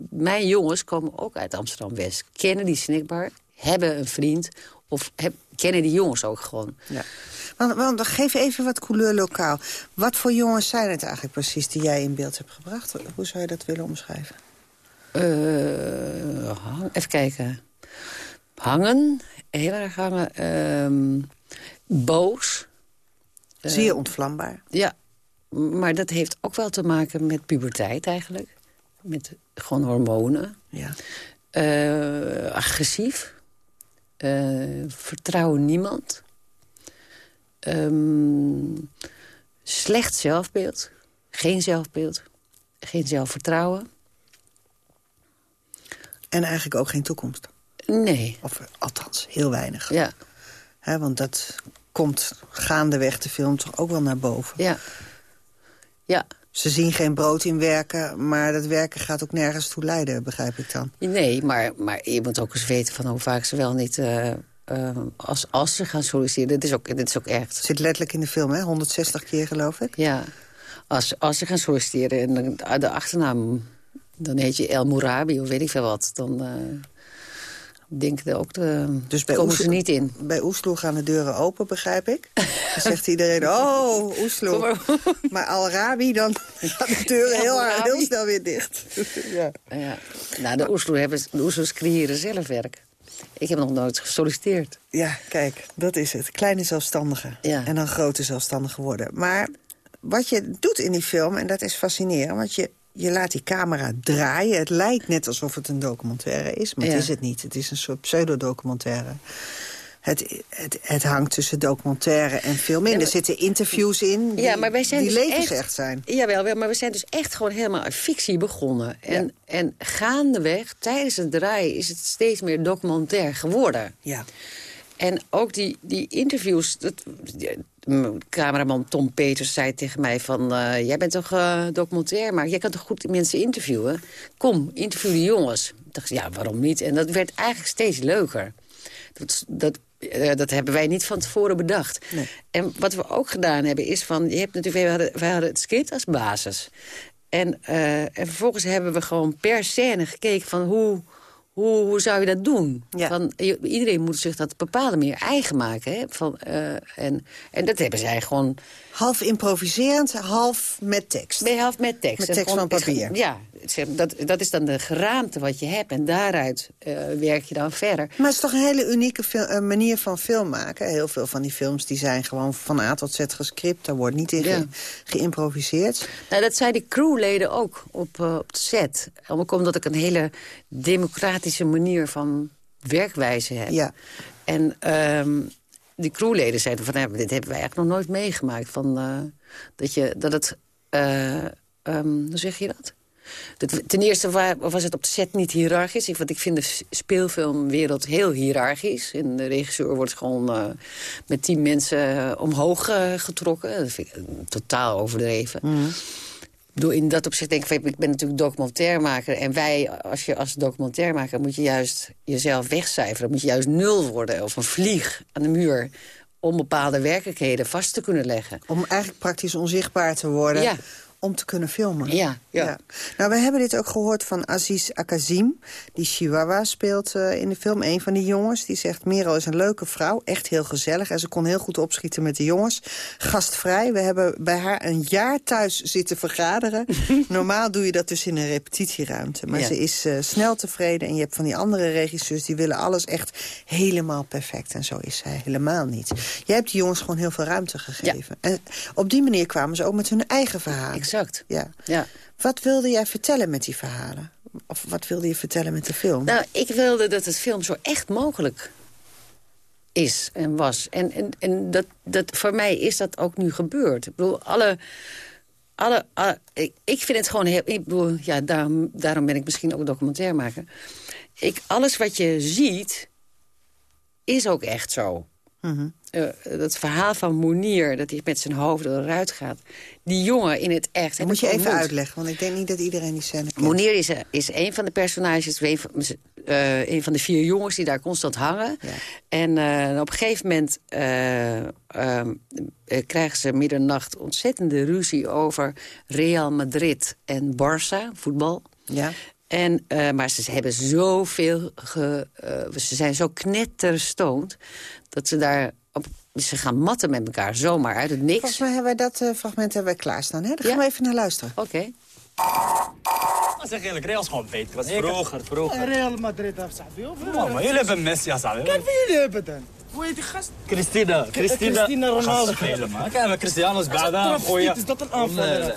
mijn jongens komen ook uit Amsterdam-West. Kennen die snackbar, hebben een vriend... of heb, kennen die jongens ook gewoon. Ja. Want, want geef even wat couleur lokaal. Wat voor jongens zijn het eigenlijk precies die jij in beeld hebt gebracht? Hoe zou je dat willen omschrijven? Eh, hang- even kijken. Hangen, heel erg hangen. Ehm, boos. Eh, Zeer ontvlambaar. Ja, maar dat heeft ook wel te maken met puberteit eigenlijk. Met gewoon hormonen. Ja. Eh, agressief. Eh, vertrouwen niemand. Ehm, slecht zelfbeeld. Geen zelfbeeld. Geen zelfvertrouwen. En eigenlijk ook geen toekomst. Nee. Of althans, heel weinig. Ja, want dat komt gaandeweg de film toch ook wel naar boven. ja. Ja, Ze zien geen brood in werken, maar dat werken gaat ook nergens toe leiden, begrijp ik dan. nee, maar, maar je moet ook eens weten van hoe vaak ze wel niet... eh, eh, als, als ze gaan solliciteren, dit is ook, dit is ook echt... Zit letterlijk in de film, hè? 160 keer geloof ik. Ja, als, als ze gaan solliciteren en de, de achternaam... dan heet je El Mourabi of weet ik veel wat... dan eh denk ik ook de, Dus bij komen ze niet in. Bij Oesloe gaan de deuren open, begrijp ik. Dan zegt iedereen, oh, Oesloe. Maar Al-Rabi, dan gaan de deuren heel, heel snel weer dicht. ja. Ja. Nou, de Oesloe hebben, de Oesloes creëren zelf werk. Ik heb nog nooit gesolliciteerd. ja, kijk, dat is het. Kleine zelfstandigen. Ja. En dan grote zelfstandigen worden. Maar wat je doet in die film, en dat is fascinerend... want je, je laat die camera draaien. Het lijkt net alsof het een documentaire is, maar Ja. het is het niet. Het is een soort pseudodocumentaire. Het, het, het hangt tussen documentaire en film in. Ja, maar- er zitten interviews in die, ja, maar wij zijn die dus levens echt, echt zijn. Jawel, wel, maar we zijn dus echt gewoon helemaal aan fictie begonnen. En, en gaandeweg, tijdens het draaien, is het steeds meer documentair geworden. Ja. En ook die, die interviews... Dat, cameraman Tom Peters zei tegen mij van... eh, jij bent toch eh documentair, maar jij kan toch goed mensen interviewen? Kom, interview die jongens. Ik dacht, ja, waarom niet? En dat werd eigenlijk steeds leuker. Dat, dat, eh, dat hebben wij niet van tevoren bedacht. En wat we ook gedaan hebben is van... Je hebt natuurlijk, wij, hadden, wij hadden het script als basis. En, en vervolgens hebben we gewoon per scène gekeken van hoe... Hoe, hoe zou je dat doen? Van, iedereen moet zich dat op een bepaalde manier eigen maken. Hè? Van, eh, en, en dat hebben zij gewoon... Half improviserend, half met tekst. Je half met tekst. Met tekst gewoon- van papier. Ja, zeg, dat, dat is dan de geraamte wat je hebt. En daaruit eh, werk je dan verder. Maar het is toch een hele unieke eh, manier van film maken. Heel veel van die films die zijn gewoon van A tot Z gescript. Daar wordt niet in ge- Ja. geïmproviseerd. Nou, dat zeiden crewleden ook op, op de set. Ook omdat ik een hele democratische manier van werkwijze heb. Ja. En ehm, die crewleden zeiden van... nou, dit hebben wij eigenlijk nog nooit meegemaakt. Van, eh, dat, je, dat het... eh, ehm, hoe zeg je dat? Dat, ten eerste wa- was het op de set niet hiërarchisch. Want ik vind de speelfilmwereld heel hiërarchisch. En de regisseur wordt gewoon eh, met tien mensen omhoog getrokken. Dat vind ik totaal overdreven. Ik bedoel, in dat opzicht denk ik, van, ik ben natuurlijk documentairmaker. En wij, als je als documentairmaker, moet je juist jezelf wegcijferen. Moet je juist nul worden of een vlieg aan de muur. Om bepaalde werkelijkheden vast te kunnen leggen. Om eigenlijk praktisch onzichtbaar te worden. Ja. Om te kunnen filmen. Ja, ja. Nou, we hebben dit ook gehoord van Aziz Akazim. Die Chihuahua speelt eh, in de film. Een van die jongens. Die zegt, Merel is een leuke vrouw. Echt heel gezellig. En ze kon heel goed opschieten met de jongens. Gastvrij. We hebben bij haar een jaar thuis zitten vergaderen. Normaal doe je dat dus in een repetitieruimte. Maar Ja. ze is eh, snel tevreden. En je hebt van die andere regisseurs... die willen alles echt helemaal perfect. En zo is zij helemaal niet. Jij hebt die jongens gewoon heel veel ruimte gegeven. En op die manier kwamen ze ook met hun eigen verhalen. Exact. Ja. Ja. Wat wilde jij vertellen met die verhalen? Of wat wilde je vertellen met de film? Nou, ik wilde dat het film zo echt mogelijk is en was. En, en, en dat, dat, voor mij is dat ook nu gebeurd. Ik bedoel, alle... alle, alle- ik, ik vind het gewoon heel... Ik bedoel, ja, daarom, daarom ben ik misschien ook documentairmaker. Ik, alles wat je ziet, is ook echt zo. Eh, dat verhaal van Monier, dat hij met zijn hoofd eruit gaat. Die jongen in het echt. Dat moet je even ontmoet. uitleggen, want ik denk niet dat iedereen die scène kent. Monier is, is een van de personages, een van, eh, een van de vier jongens die daar constant hangen. En eh, op een gegeven moment eh, ehm, eh, krijgen ze middernacht ontzettende ruzie over Real Madrid en Barça, voetbal. Ja. En, eh, maar ze hebben zoveel, ge, eh, ze zijn zo knetterstoond dat ze daar op, ze gaan matten met elkaar zomaar uit het niks. Volgens mij hebben wij dat eh, fragment hebben wij klaarstaan. Hè? Daar gaan we even naar luisteren. Oké. Maar zeg eerlijk, Real is gewoon beter. Was vroeger, vroeger. Real Madrid. Man, maar jullie hebben Messi als Sabi. Kijk wie jullie hebben dan. Hoe heet die gast? Christina, Christina. Christina Ronaldo. Gaat spelen, man. Kijk, maar Cristiano is Als het bijna gooien. is dat een aanvaller, Nee, nee.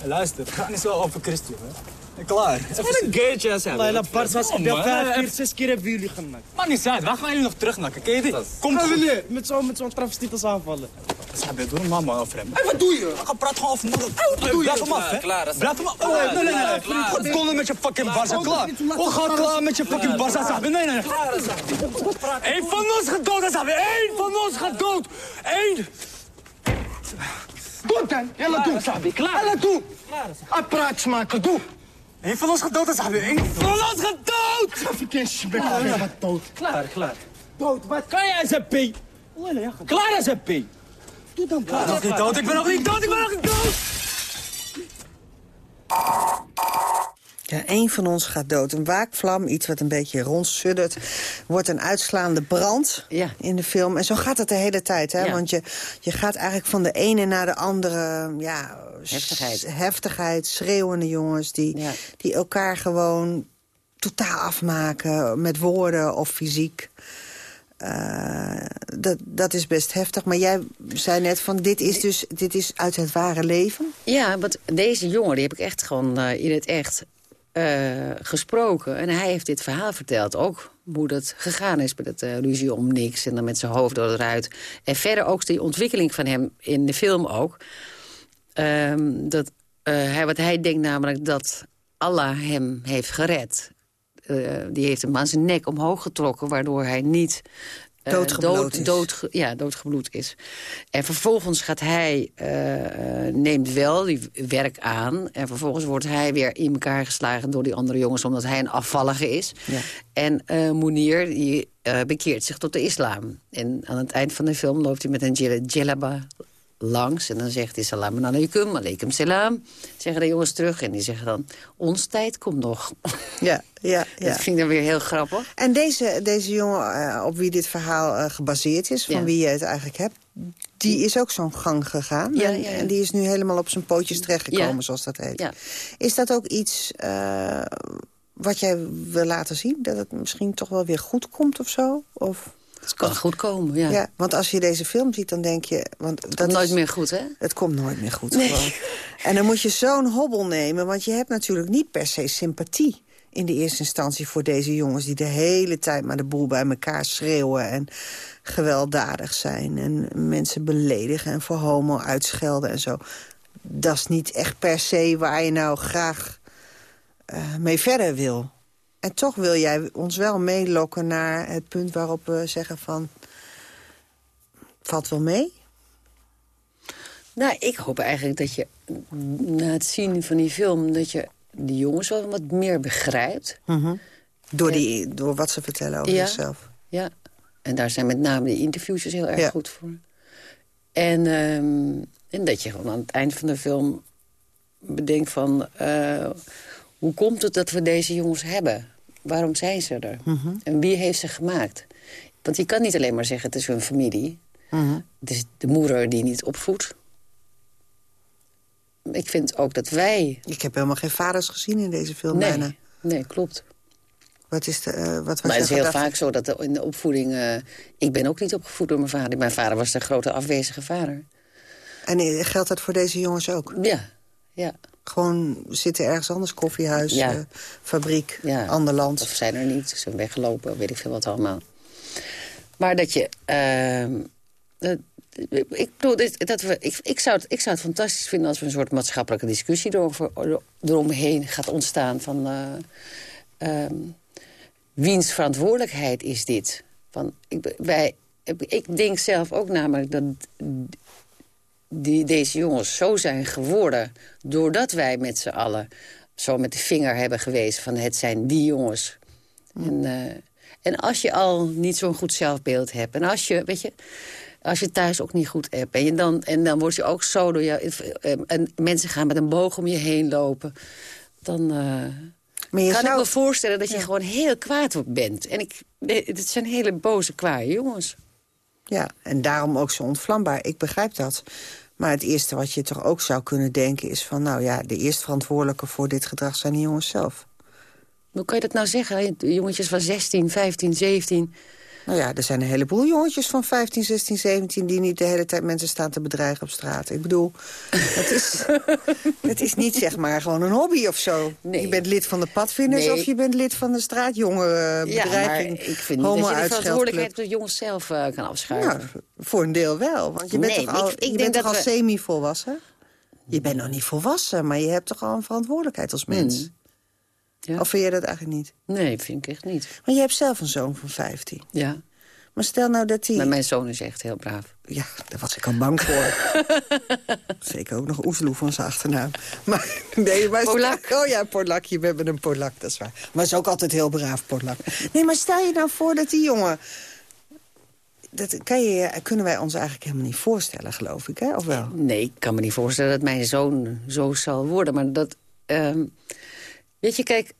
hè? Luister, ga niet zo over Christian, hè. Klaar. Het is gewoon een gateje als hij. Laila Barca was Kom, bij man. vijf, Eh, vier, zes keer hebben jullie gemaakt. Maar niet uit, waar gaan jullie nog terug naar? Ken je die? Kom jullie met zo'n met zo'n travestiet als aanvallen? Sabi, doe normaal man over hem. Wat doe je? We gaan praten gewoon over moeder. wat doe je? Blijf hem af, hè. Blijf hem af. Oh, Oh, nee, nee, nee. Goed konden met je fucking Barca, oh, klaar. We gaan klaar. met je fucking Barca, klaar. Sabi. Nee, nee. Eén van ons gaat dood, Sabi. Eén van ons gaat dood. Eén. Doe het dan. Jelle, doe. Sabi, klaar. Jelle, doe. Ah, praatjes maken, doe. Eén van ons gaat dood, Sabi. Eén van ons gaat dood. Even bek, wat dood. Klaar, klaar. Dood, wat? Kan jij ZP? Klaar is ZP. Doe dan Ik ben nog niet dood, ik ben nog niet dood, ik ben nog niet dood. Ja, één van ons gaat dood. Een waakvlam, iets wat een beetje rondsuddert... wordt een uitslaande brand in de film. En zo gaat het de hele tijd. Hè? Ja. Want je, je gaat eigenlijk van de ene naar de andere... Ja, Heftigheid. heftigheid, schreeuwende jongens... Die, die elkaar gewoon totaal afmaken met woorden of fysiek. Uh, dat, dat is best heftig. Maar jij zei net van dit is dus dit is uit het ware leven. Ja, want deze jongen die heb ik echt gewoon uh, in het echt uh, gesproken. En hij heeft dit verhaal verteld. Ook hoe dat gegaan is met het uh, om niks. En dan met zijn hoofd door het. En verder ook die ontwikkeling van hem in de film ook. Um, dat, uh, hij, wat hij denkt namelijk dat Allah hem heeft gered. die heeft hem aan zijn nek omhoog getrokken... waardoor hij niet uh, dood, dood, ja, doodgebloed is. En vervolgens gaat hij, uh, neemt wel die werk aan... en vervolgens wordt hij weer in elkaar geslagen door die andere jongens... omdat hij een afvallige is. Ja. En uh, die, bekeert zich tot de islam. En aan het eind van de film loopt hij met een djellaba langs. En dan zegt hij salam alaikum, alaikum salam. Zeggen de jongens terug en die zeggen dan... ons tijd komt nog. Ja, ja, ja. Dat ging dan weer heel grappig. En deze, deze jongen uh, op wie dit verhaal uh, gebaseerd is... van ja. wie je het eigenlijk hebt... die is ook zo'n gang gegaan. Ja, en, en, die is nu helemaal op zijn pootjes terechtgekomen, zoals dat heet. Is dat ook iets... Uh, wat jij wil laten zien? Dat het misschien toch wel weer goed komt of zo? Of... Het kan goed komen, ja. ja. Want als je deze film ziet, dan denk je... Want het komt nooit meer goed, hè? Het komt nooit meer goed, nee. gewoon. En dan moet je zo'n hobbel nemen, want je hebt natuurlijk niet per se sympathie in de eerste instantie voor deze jongens... die de hele tijd maar de boel bij elkaar schreeuwen en gewelddadig zijn... en mensen beledigen en voor homo uitschelden en zo. Dat is niet echt per se waar je nou graag uh, mee verder wil. En toch wil jij ons wel meelokken naar het punt waarop we zeggen van... valt wel mee? Nou, ik hoop eigenlijk dat je na het zien van die film... dat je die jongens wel wat meer begrijpt. Mm -hmm. door, die, door wat ze vertellen over ja, zichzelf. Ja, en daar zijn met name de interviews dus heel erg ja. goed voor. En, um, en dat je gewoon aan het eind van de film bedenkt van... Uh, hoe komt het dat we deze jongens hebben? Waarom zijn ze er? Mm -hmm. En wie heeft ze gemaakt? Want je kan niet alleen maar zeggen, het is hun familie. Mm -hmm. Het is de moeder die niet opvoedt. Ik vind ook dat wij... Ik heb helemaal geen vaders gezien in deze film nee, bijna. Nee, klopt. Wat is de, uh, wat was maar het is heel vaak zo dat de, in de opvoeding... Uh, ik ben ook niet opgevoed door mijn vader. Mijn vader was de grote afwezige vader. En geldt dat voor deze jongens ook? Ja, ja. Gewoon zitten ergens anders, koffiehuis, ja. uh, fabriek, ja. ander land. Of zijn er niet, ze zijn weggelopen, weet ik veel wat allemaal. Maar dat je... dat, ik, bedoel, dat we, ik, ik, zou het, ik zou het fantastisch vinden als we een soort maatschappelijke discussie erover, eromheen gaat ontstaan. Van, uh, um, wiens verantwoordelijkheid is dit? Van, ik, wij, ik denk zelf ook namelijk dat die, deze jongens zo zijn geworden... doordat wij met z'n allen zo met de vinger hebben gewezen van het zijn die jongens. En, uh, en als je al niet zo'n goed zelfbeeld hebt... en als je, weet je, als je thuis ook niet goed hebt... en, je dan, en dan word je ook zo door jou... en mensen gaan met een boog om je heen lopen... dan... Uh, je kan zou... ik me voorstellen dat je ja. gewoon heel kwaad bent. En ik, het zijn hele boze, kwaaie jongens. Ja, en daarom ook zo ontvlambaar. Ik begrijp dat. Maar het eerste wat je toch ook zou kunnen denken is van... nou ja, de eerste verantwoordelijke voor dit gedrag zijn de jongens zelf. Hoe kan je dat nou zeggen? Jongetjes van 16, 15, 17... Nou ja, er zijn een heleboel jongetjes van 15, 16, 17... die niet de hele tijd mensen staan te bedreigen op straat. Ik bedoel, het is, het is niet zeg maar gewoon een hobby of zo. Nee. Je bent lid van de padvinders nee. of je bent lid van de straatjongerenbedreiging. Ja, ik vind niet dat je de verantwoordelijkheid op de jongens zelf uh, kan afschuiven. Nou, voor een deel wel, want je bent nee, toch al, ik, ik je bent toch al we... semi-volwassen? Je bent nog niet volwassen, maar je hebt toch al een verantwoordelijkheid als mens? Mm. Ja. Of vind je dat eigenlijk niet? Nee, vind ik echt niet. Maar je hebt zelf een zoon van 15. Ja. Maar stel nou dat hij... Maar mijn zoon is echt heel braaf. Ja, daar was ik al bang voor. Zeker ook nog Oesloe van zijn achternaam. Maar, nee, maar Polak. Oh ja, Polak. Je bent een Polak, dat is waar. Maar is ook altijd heel braaf, Polak. Nee, maar stel je nou voor dat die jongen... Dat kan je, kunnen wij ons eigenlijk helemaal niet voorstellen, geloof ik, hè? Of wel? Nee, ik kan me niet voorstellen dat mijn zoon zo zal worden. Maar dat... Um, weet je, kijk,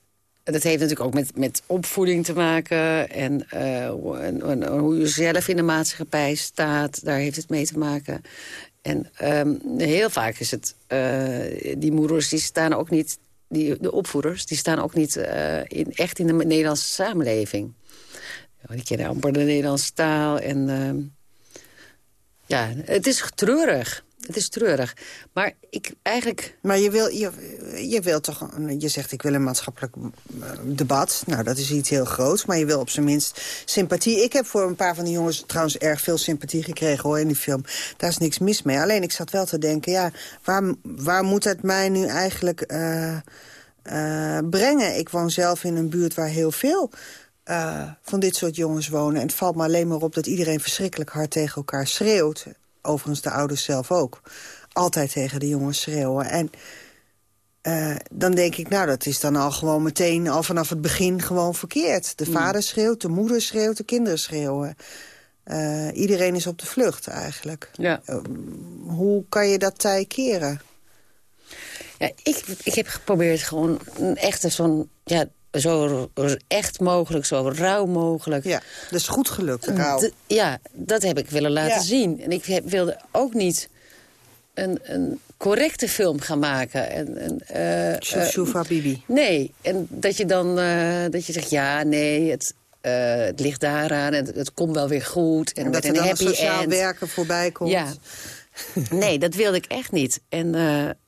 dat heeft natuurlijk ook met, met opvoeding te maken. En, uh, en, hoe je zelf in de maatschappij staat. Daar heeft het mee te maken. En um, heel vaak is het... Uh, die moeders die staan ook niet... Die, de opvoeders die staan ook niet uh, in, echt in de Nederlandse samenleving. die kennen amper de Nederlandse taal. En ehm, ja, het is treurig. Het is treurig. Maar ik eigenlijk... Maar je wil, je, je wil toch... Je zegt, ik wil een maatschappelijk eh, debat. Nou, dat is iets heel groots. Maar je wil op zijn minst sympathie. Ik heb voor een paar van die jongens trouwens erg veel sympathie gekregen hoor, in die film. Daar is niks mis mee. Alleen ik zat wel te denken, ja, waar, waar moet het mij nu eigenlijk uh, uh, brengen? Ik woon zelf in een buurt waar heel veel... Van dit soort jongens wonen. En het valt me alleen maar op dat iedereen verschrikkelijk hard tegen elkaar schreeuwt overigens de ouders zelf ook, altijd tegen de jongens schreeuwen. En uh, dan denk ik, nou, dat is dan al gewoon meteen, al vanaf het begin gewoon verkeerd. De mm. vader schreeuwt, de moeder schreeuwt, de kinderen schreeuwen. Uh, iedereen is op de vlucht eigenlijk. Ja. Uh, hoe kan je dat tij keren? Ja, ik, ik heb geprobeerd gewoon echt zo'n... Ja, zo echt mogelijk, zo rauw mogelijk. Ja, dus goed gelukt, rauw. ja, dat heb ik willen laten zien. En ik heb, wilde ook niet een, een correcte film gaan maken. En, en, uh, Bibi. Nee, en dat je dan uh, dat je zegt, ja, nee, het, uh, het ligt daaraan en het, het, komt wel weer goed. En, en dat dan een happy sociaal end. werken voorbij komt. Ja. nee, dat wilde ik echt niet. En...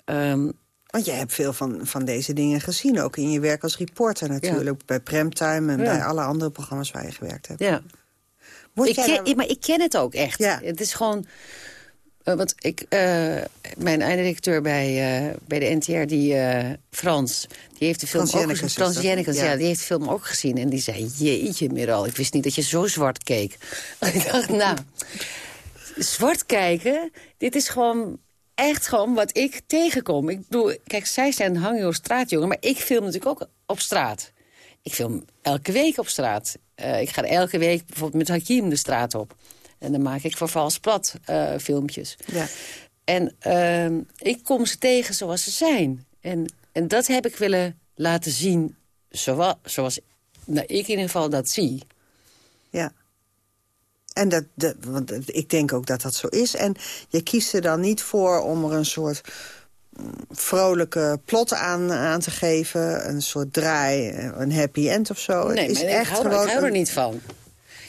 Um, want je hebt veel van, van deze dingen gezien, ook in je werk als reporter natuurlijk. Ja. Bij Premtime en ja. bij alle andere programma's waar je gewerkt hebt. Ja. ik ken, daar... Maar ik ken het ook echt. Ja. Het is gewoon... Uh, want ik, uh, mijn eindredacteur bij, uh, bij de NTR, die Frans, die heeft de film Frans ook gezien. Frans ja. ja. die heeft de film ook gezien. En die zei, jeetje Miral, ik wist niet dat je zo zwart keek. ik dacht, nou, zwart kijken, dit is gewoon echt gewoon wat ik tegenkom. Ik bedoel, kijk, zij zijn hangio straatjongen, maar ik film natuurlijk ook op straat. Ik film elke week op straat. Uh, ik ga elke week bijvoorbeeld met Hakim de straat op. En dan maak ik voor vals plat uh, filmpjes. Ja. En uh, ik kom ze tegen zoals ze zijn. En, en dat heb ik willen laten zien zoals, zoals nou, ik in ieder geval dat zie. Ja. En dat, de, want ik denk ook dat dat zo is. En je kiest er dan niet voor om er een soort vrolijke plot aan, aan te geven. Een soort draai, een happy end of zo. Nee, het is maar echt ik, hou, gewoon ik hou er niet van.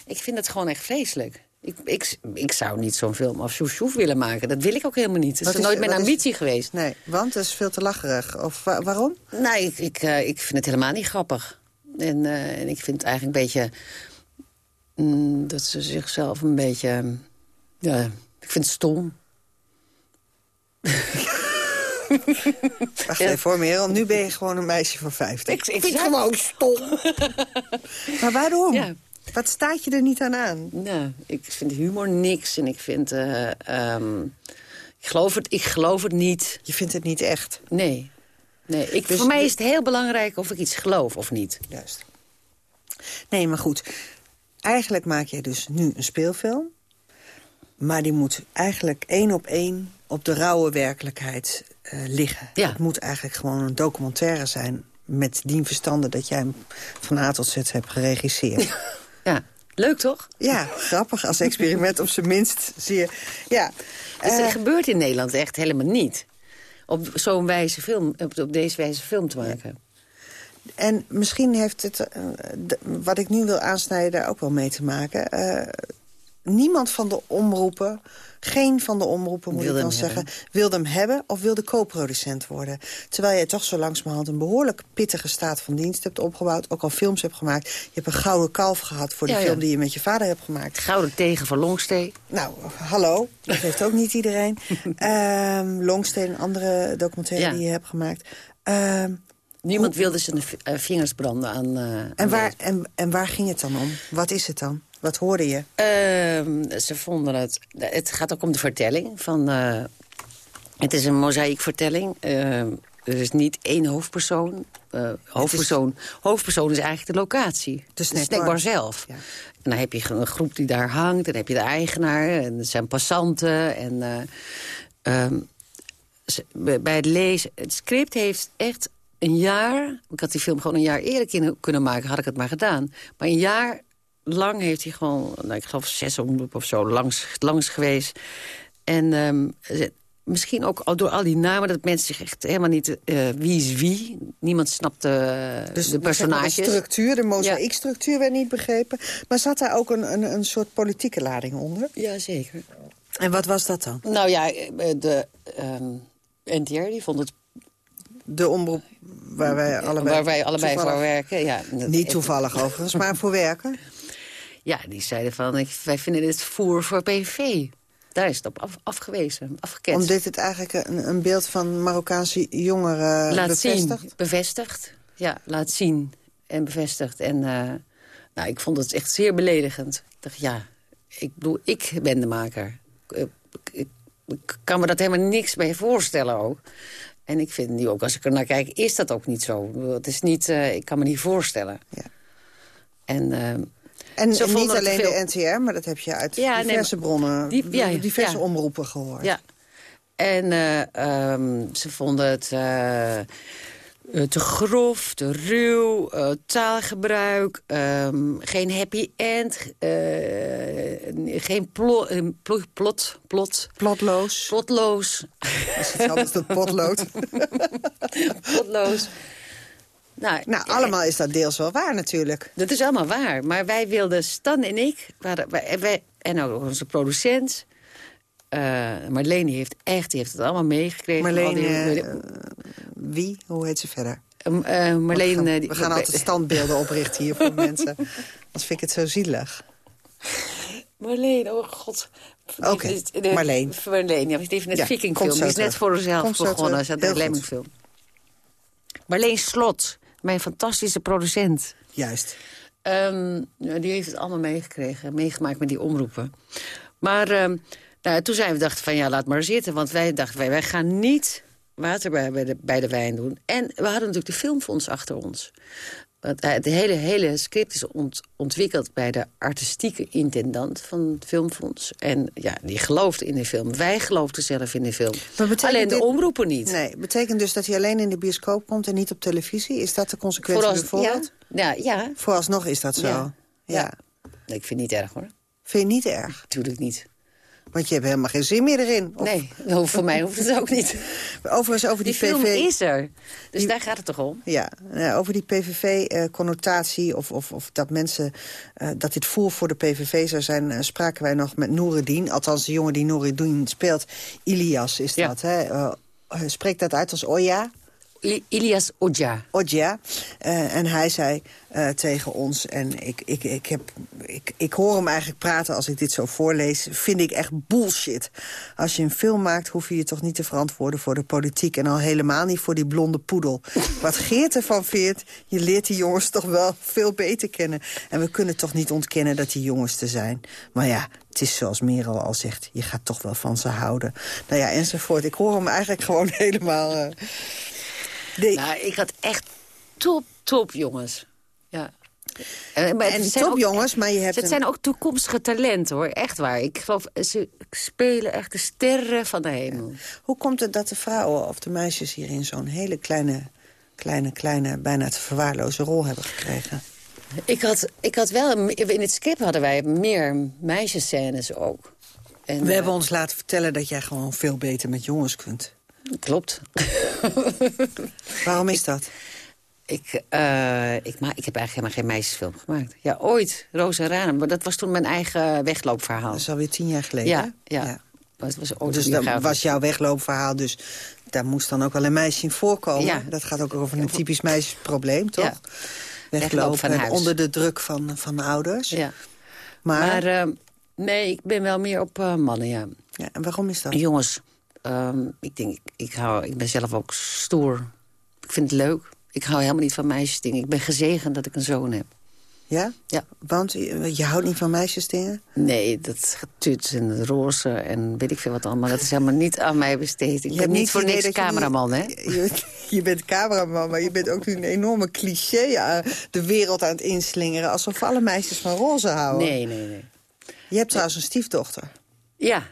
Ik vind het gewoon echt vreselijk. Ik, ik, ik zou niet zo'n film af Soeshoef willen maken. Dat wil ik ook helemaal niet. Dat is, is nooit mijn ambitie is, geweest. Nee, want het is veel te lacherig. Of wa waarom? Nee, ik, ik, uh, ik vind het helemaal niet grappig. En, uh, en ik vind het eigenlijk een beetje Mm, dat ze zichzelf een beetje... Ja, ik vind het stom. Wacht even voor Merel, nu ben je gewoon een meisje van 50. Ik, ik vind het gewoon stom. maar waarom? Ja. Wat staat je er niet aan aan? Nou, ik vind humor niks en ik vind... Uh, um, ik, geloof het, ik geloof het niet. Je vindt het niet echt? Nee. nee ik, dus voor mij is het heel belangrijk of ik iets geloof of niet. Juist. Nee, maar goed eigenlijk maak jij dus nu een speelfilm. Maar die moet eigenlijk één op één op de rauwe werkelijkheid uh, liggen. Ja. Het moet eigenlijk gewoon een documentaire zijn... met dien verstande dat jij hem van A tot Z hebt geregisseerd. Ja, leuk toch? Ja, grappig. Als experiment op zijn minst zie je... Ja. Dus dat uh, gebeurt in Nederland echt helemaal niet. Op zo'n wijze film, op, op deze wijze film te maken. En misschien heeft het, de, wat ik nu wil aansnijden, daar ook wel mee te maken. Uh, niemand van de omroepen, geen van de omroepen moet wilde ik dan zeggen... Wilde hem hebben of wilde co-producent worden. Terwijl jij toch zo langzamerhand een behoorlijk pittige staat van dienst hebt opgebouwd. Ook al films hebt gemaakt. Je hebt een gouden kalf gehad voor de ja, film ja. die je met je vader hebt gemaakt. Gouden tegen van Longstee. Nou, hallo. Dat heeft ook niet iedereen. um, Longstee, een andere documentaire Ja. die je hebt gemaakt. Um, Niemand wilde zijn uh, vingers branden aan... Uh, en, waar, en, en waar ging het dan om? Wat is het dan? Wat hoorde je? Uh, ze vonden het... Het gaat ook om de vertelling. Van, uh, het is een mozaïekvertelling. Uh, er is niet één hoofdpersoon. Hoofdpersoon, is... hoofdpersoon is eigenlijk de locatie. De snackbar, de snackbar zelf. Ja. En dan heb je een groep die daar hangt. Dan heb je de eigenaar. En er zijn passanten. En, um, bij het lezen... Het script heeft echt een jaar... Ik had die film gewoon een jaar eerder kunnen maken. Had ik het maar gedaan. Maar een jaar lang heeft hij gewoon... Nou, ik geloof zes omroepen of zo langs, langs geweest. En um, misschien ook al door al die namen... dat mensen zich echt helemaal niet... eh, wie is wie? Niemand snapt eh, Dus de personages. De structuur, de mozaïekstructuur werd niet begrepen. Maar zat daar ook een, een, een soort politieke lading onder? Ja, zeker. En wat was dat dan? Nou ja, eh, de ehm, NTR die vond het... De omroep waar wij allebei, waar wij allebei toevallig- voor werken. Ja, Niet toevallig overigens, maar voor werken. Ja, die zeiden van, wij vinden dit voer voor PVV. Daar is het op af, afgewezen, afgekend. Omdat het eigenlijk een, een beeld van Marokkaanse jongeren laat bevestigt. zien, bevestigd. Ja, laat zien en bevestigd. En eh, nou, ik vond het echt zeer beledigend. Ik dacht, ja, ik bedoel, ik ben de maker. Ik, ik, ik kan me dat helemaal niks bij voorstellen ook. En ik vind nu ook, als ik er naar kijk, is dat ook niet zo. Het is niet, eh, ik kan me niet voorstellen. Ja. En, eh, En niet alleen veel- de NTR, maar dat heb je uit Ja, diverse bronnen, Die- ja, diverse omroepen gehoord. Ja. En eh, ehm, ze vonden het eh, te grof, te ruw, eh, taalgebruik, ehm, geen happy end, eh, geen plo plo- plot, plot. Plotloos. Plotloos. Dat is iets anders dan potlood. Plotloos. Nou, nou, allemaal is dat deels wel waar natuurlijk. Dat is allemaal waar. Maar wij wilden, Stan en ik, waren, wij, en wij, en ook onze producent... eh Marleen heeft echt die heeft het allemaal meegekregen. Marleen, Al die- wie? Hoe heet ze verder? Um, eh, Marleen... we gaan, eh, die- we gaan altijd standbeelden oprichten hier voor mensen. Anders vind ik het zo zielig. Marleen, oh god. Oké, Marleen. Marleen, ja, die heeft net Ja, Vikingfilm. Die is net voor zichzelf Komt begonnen. Ze had. Lemmingfilm. Marleen Slot, mijn fantastische producent. Juist. Ehm, ja, die heeft het allemaal meegekregen, meegemaakt met die omroepen. Maar ehm, nou, toen zijn we dachten van ja, laat maar zitten. Want wij dachten, wij, wij gaan niet water bij, bij, de, bij de wijn doen. En we hadden natuurlijk de filmfonds achter ons. Want, eh, Het hele, hele script is ont- ontwikkeld bij de artistieke intendant van het filmfonds. En ja, die geloofde in de film. Wij geloofden zelf in de film. Alleen de dit- omroepen niet. Nee, betekent dus dat hij alleen in de bioscoop komt en niet op televisie? Is dat de consequentie Voorals- bijvoorbeeld? Ja, ja, ja. Vooralsnog is dat zo. Ja. Ja. Ik vind het niet erg hoor. Vind je niet erg? Tuurlijk niet. Want je hebt helemaal geen zin meer erin. Of- Nee, nou, voor mij hoeft het ook niet. Overigens over die, Die film PV... is er. Dus daar gaat het toch om? Ja, eh, over die PVV-connotatie of, of, of dat mensen... eh, dat dit voer voor de PVV zou zijn... eh, spraken wij nog met Noureddin. Althans, de jongen die Noureddin speelt. Ilias is Ja. dat, hè? Eh, eh, spreekt dat uit als Oya? Ilias Odja. Odja. Eh, en hij zei eh, tegen ons, en ik, ik, ik, heb, ik, ik hoor hem eigenlijk praten als ik dit zo voorlees... vind ik echt bullshit. Als je een film maakt, hoef je je toch niet te verantwoorden voor de politiek... en al helemaal niet voor die blonde poedel. Wat Geert ervan vindt, je leert die jongens toch wel veel beter kennen. En we kunnen toch niet ontkennen dat die jongens er zijn. Maar ja, het is zoals Merel al zegt, je gaat toch wel van ze houden. Nou ja, enzovoort. Ik hoor hem eigenlijk gewoon helemaal... eh, Nou, ik had echt top, top jongens. Ja. En, maar ook- topjongens, maar je hebt Het een- zijn ook toekomstige talenten, hoor. Echt waar. Ik geloof, ze spelen echt de sterren van de hemel. Hoe komt het dat de vrouwen of de meisjes hierin zo'n hele kleine, kleine, kleine, bijna te verwaarloze rol hebben gekregen? Ik had, ik had wel, in het script hadden wij meer meisjesscènes ook. En, We eh, hebben ons laten vertellen dat jij gewoon veel beter met jongens kunt. Klopt. Waarom is dat? Ik, eh, ik, ma ik heb eigenlijk helemaal geen meisjesfilm gemaakt. Ja, ooit, Rosa Ranen. Maar dat was toen mijn eigen wegloopverhaal. Dat is alweer tien jaar geleden. Ja, hè? ja. Dat was Dus dat was jouw wegloopverhaal, dus daar moest dan ook wel een meisje in voorkomen. Ja. Dat gaat ook over een typisch meisjesprobleem, toch? Ja. Wegloop van en huis. onder de druk van, van de ouders. Ja. Maar, Maar eh, nee, ik ben wel meer op eh, mannen, ja. ja, en waarom is dat? Jongens, ehm, ik denk, ik, ik, hou, ik ben zelf ook stoer. Ik vind het leuk. Ik hou helemaal niet van meisjesdingen. Ik ben gezegend dat ik een zoon heb. Ja? Ja. Want je, je houdt niet van meisjesdingen? Nee, dat getuut en roze en weet ik veel wat allemaal. Dat is helemaal niet aan mij besteed. Ik Je ben niet voor niks cameraman, hè? Je, je bent cameraman, maar je bent ook een enorme cliché aan de wereld aan het inslingeren. Alsof alle meisjes van roze houden. Nee, nee, nee. Je hebt trouwens een stiefdochter. Ja,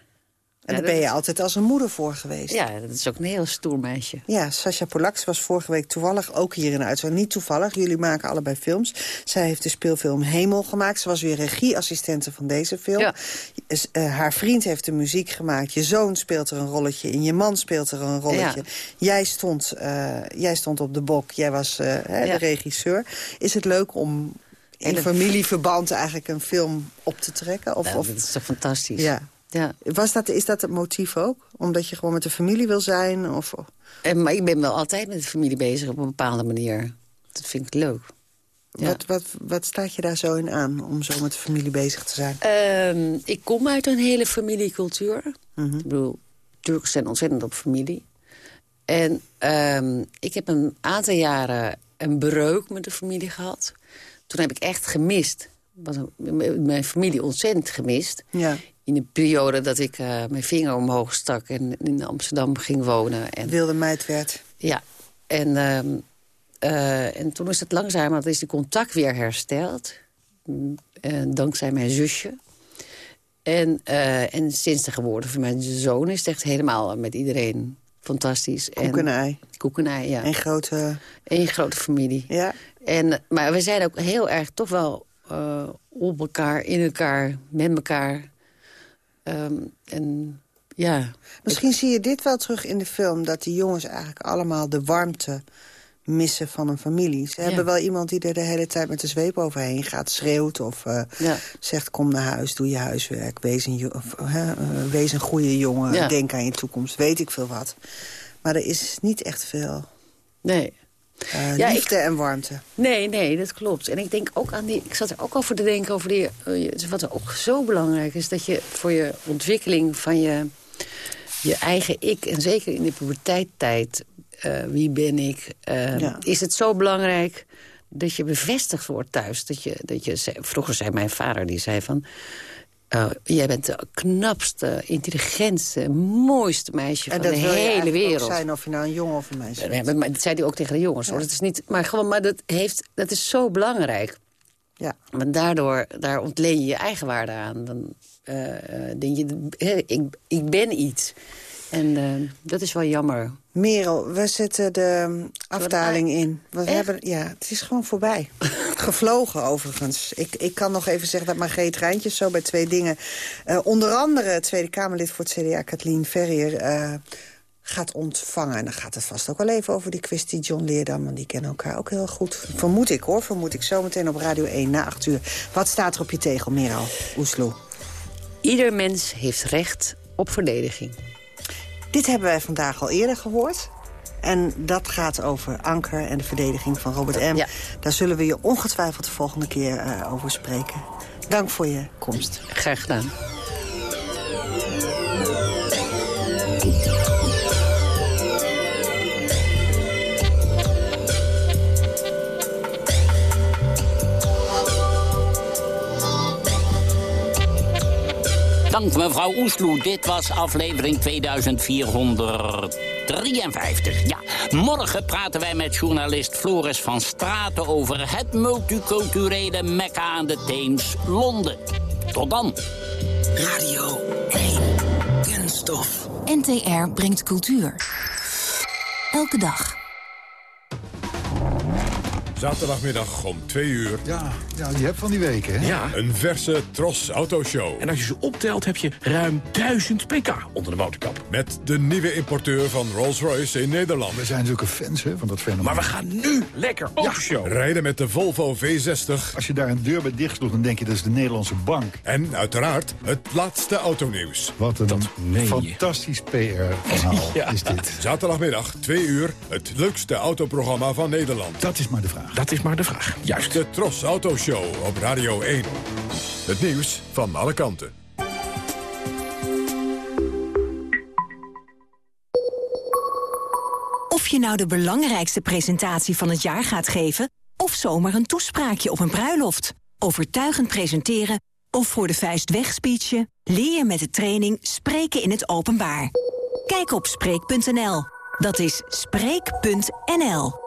En daar ben je altijd als een moeder voor geweest. Ja, dat is ook een heel stoer meisje. Ja, Sascha Polaks was vorige week toevallig ook hier in de uitzending. Niet toevallig, jullie maken allebei films. Zij heeft de speelfilm Hemel gemaakt. Ze was weer regieassistente van deze film. Ja. Uh, haar vriend heeft de muziek gemaakt. Je zoon speelt er een rolletje in. Je man speelt er een rolletje. Ja. Jij, stond, uh, jij stond op de bok. Jij was uh, hè, Ja. de regisseur. Is het leuk om in familieverband eigenlijk een film op te trekken? Of, Ja, of, dat is toch fantastisch. ja. Ja. Was dat, is dat het motief ook? Omdat je gewoon met de familie wil zijn? Of, En, maar ik ben wel altijd met de familie bezig op een bepaalde manier. Dat vind ik leuk. Ja. Wat, wat, wat staat je daar zo in aan om zo met de familie bezig te zijn? Ehm, ik kom uit een hele familiecultuur. Mhm. Ik bedoel, Turks zijn ontzettend op familie. En ehm, ik heb een aantal jaren een breuk met de familie gehad. Toen heb ik echt gemist. Mijn familie ontzettend gemist. Ja. In de periode dat ik eh, mijn vinger omhoog stak en in Amsterdam ging wonen. En, Wilde meid werd. ja, en, ehm, eh, en toen is het langzaam, is die contact weer hersteld. Mm, En dankzij mijn zusje. En, eh, en sinds de geboorte van mijn zoon is het echt helemaal met iedereen fantastisch. Koek en ei. Koek en ei, ja. Een grote... Eén grote familie. Ja. En, maar we zijn ook heel erg toch wel eh, op elkaar, in elkaar, met elkaar. Ehm, en ja, Misschien zie je dit wel terug in de film... dat die jongens eigenlijk allemaal de warmte missen van een familie. Ze hebben wel iemand die er de hele tijd met de zweep overheen gaat, schreeuwt... of eh, Ja. zegt kom naar huis, doe je huiswerk, wees een, of, eh, wees een goede jongen... Ja. denk aan je toekomst, weet ik veel wat. Maar er is niet echt veel nee. Eh, Ja, ik- en warmte. Nee, nee, dat klopt. En ik denk ook aan die. Ik zat er ook over te denken over die. eh, wat ook zo belangrijk is, dat je voor je ontwikkeling van je, je eigen ik, en zeker in de puberteittijd, eh, wie ben ik, Ja. is het zo belangrijk dat je bevestigd wordt thuis. Dat je, dat je, vroeger zei mijn vader, die zei van. Eh, jij bent de knapste, intelligentste, mooiste meisje En van dat de hele eigenlijk ook wereld. zijn of je nou een jongen of een meisje bent. maar, maar dat zei hij ook tegen de jongens. Hoor. Dat is niet, maar gewoon, maar dat, heeft, dat is zo belangrijk. Ja. Want daardoor daar ontleen je je eigen waarde aan. Dan eh, eh, denk je, ik, ik ben iets. En dat is wel jammer. Merel, we zetten de um, afdaling in. We Echt? hebben, ja, het is gewoon voorbij. Gevlogen overigens. Ik, ik kan nog even zeggen dat Margreet Rijntjes zo bij twee dingen... eh, onder andere Tweede Kamerlid voor het CDA, Kathleen Ferrier... eh, gaat ontvangen. En dan gaat het vast ook wel even over die kwestie John Leerdam. Want die kennen elkaar ook heel goed. Vermoed ik hoor, vermoed ik. Zometeen op Radio 1 na 8 uur. Wat staat er op je tegel, Merel Oesloe? Ieder mens heeft recht op verdediging. Dit hebben wij vandaag al eerder gehoord. En dat gaat over Anker en de verdediging van Robert M. Ja. Daar zullen we je ongetwijfeld de volgende keer eh, over spreken. Dank voor je komst. Graag gedaan. Dank mevrouw Oesloe. Dit was aflevering 2453. Ja, morgen praten wij met journalist Floris van Straten over het multiculturele Mekka aan de Theems, Londen. Tot dan. Radio 1. Kunststof. NTR brengt cultuur. Elke dag. Zaterdagmiddag om 2 uur. Ja, ja, je hebt van die weken, hè? Ja. Een verse Tros Autoshow. En als je ze optelt heb je ruim 1000 pk onder de motorkap. Met de nieuwe importeur van Rolls-Royce in Nederland. We zijn zulke fans hè, van dat fenomeen. Maar we gaan nu lekker autoshow. Rijden met de Volvo V60. Als je daar een deur bij dicht sloeg, dan denk je dat is de Nederlandse bank. En uiteraard het laatste autonieuws. Wat een fantastisch PR-verhaal Ja. is dit. Zaterdagmiddag 2 uur. Het leukste autoprogramma van Nederland. Dat is maar de vraag. Dat is maar de vraag. Juist. De Tros Autoshow op Radio 1. Het nieuws van alle kanten. Of je nou de belangrijkste presentatie van het jaar gaat geven... of zomaar een toespraakje op een bruiloft. Overtuigend presenteren of voor de vuist wegspeechen... leer je met de training Spreken in het Openbaar. Kijk op Spreek.nl. Dat is Spreek.nl.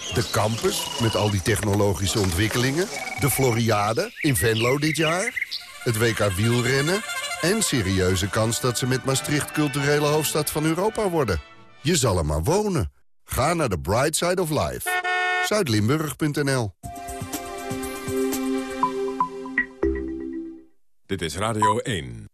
De campus, met al die technologische ontwikkelingen. De Floriade, in Venlo dit jaar. Het WK wielrennen. En serieuze kans dat ze met Maastricht culturele hoofdstad van Europa worden. Je zal er maar wonen. Ga naar de Bright Side of Life. Zuidlimburg.nl Dit is Radio 1.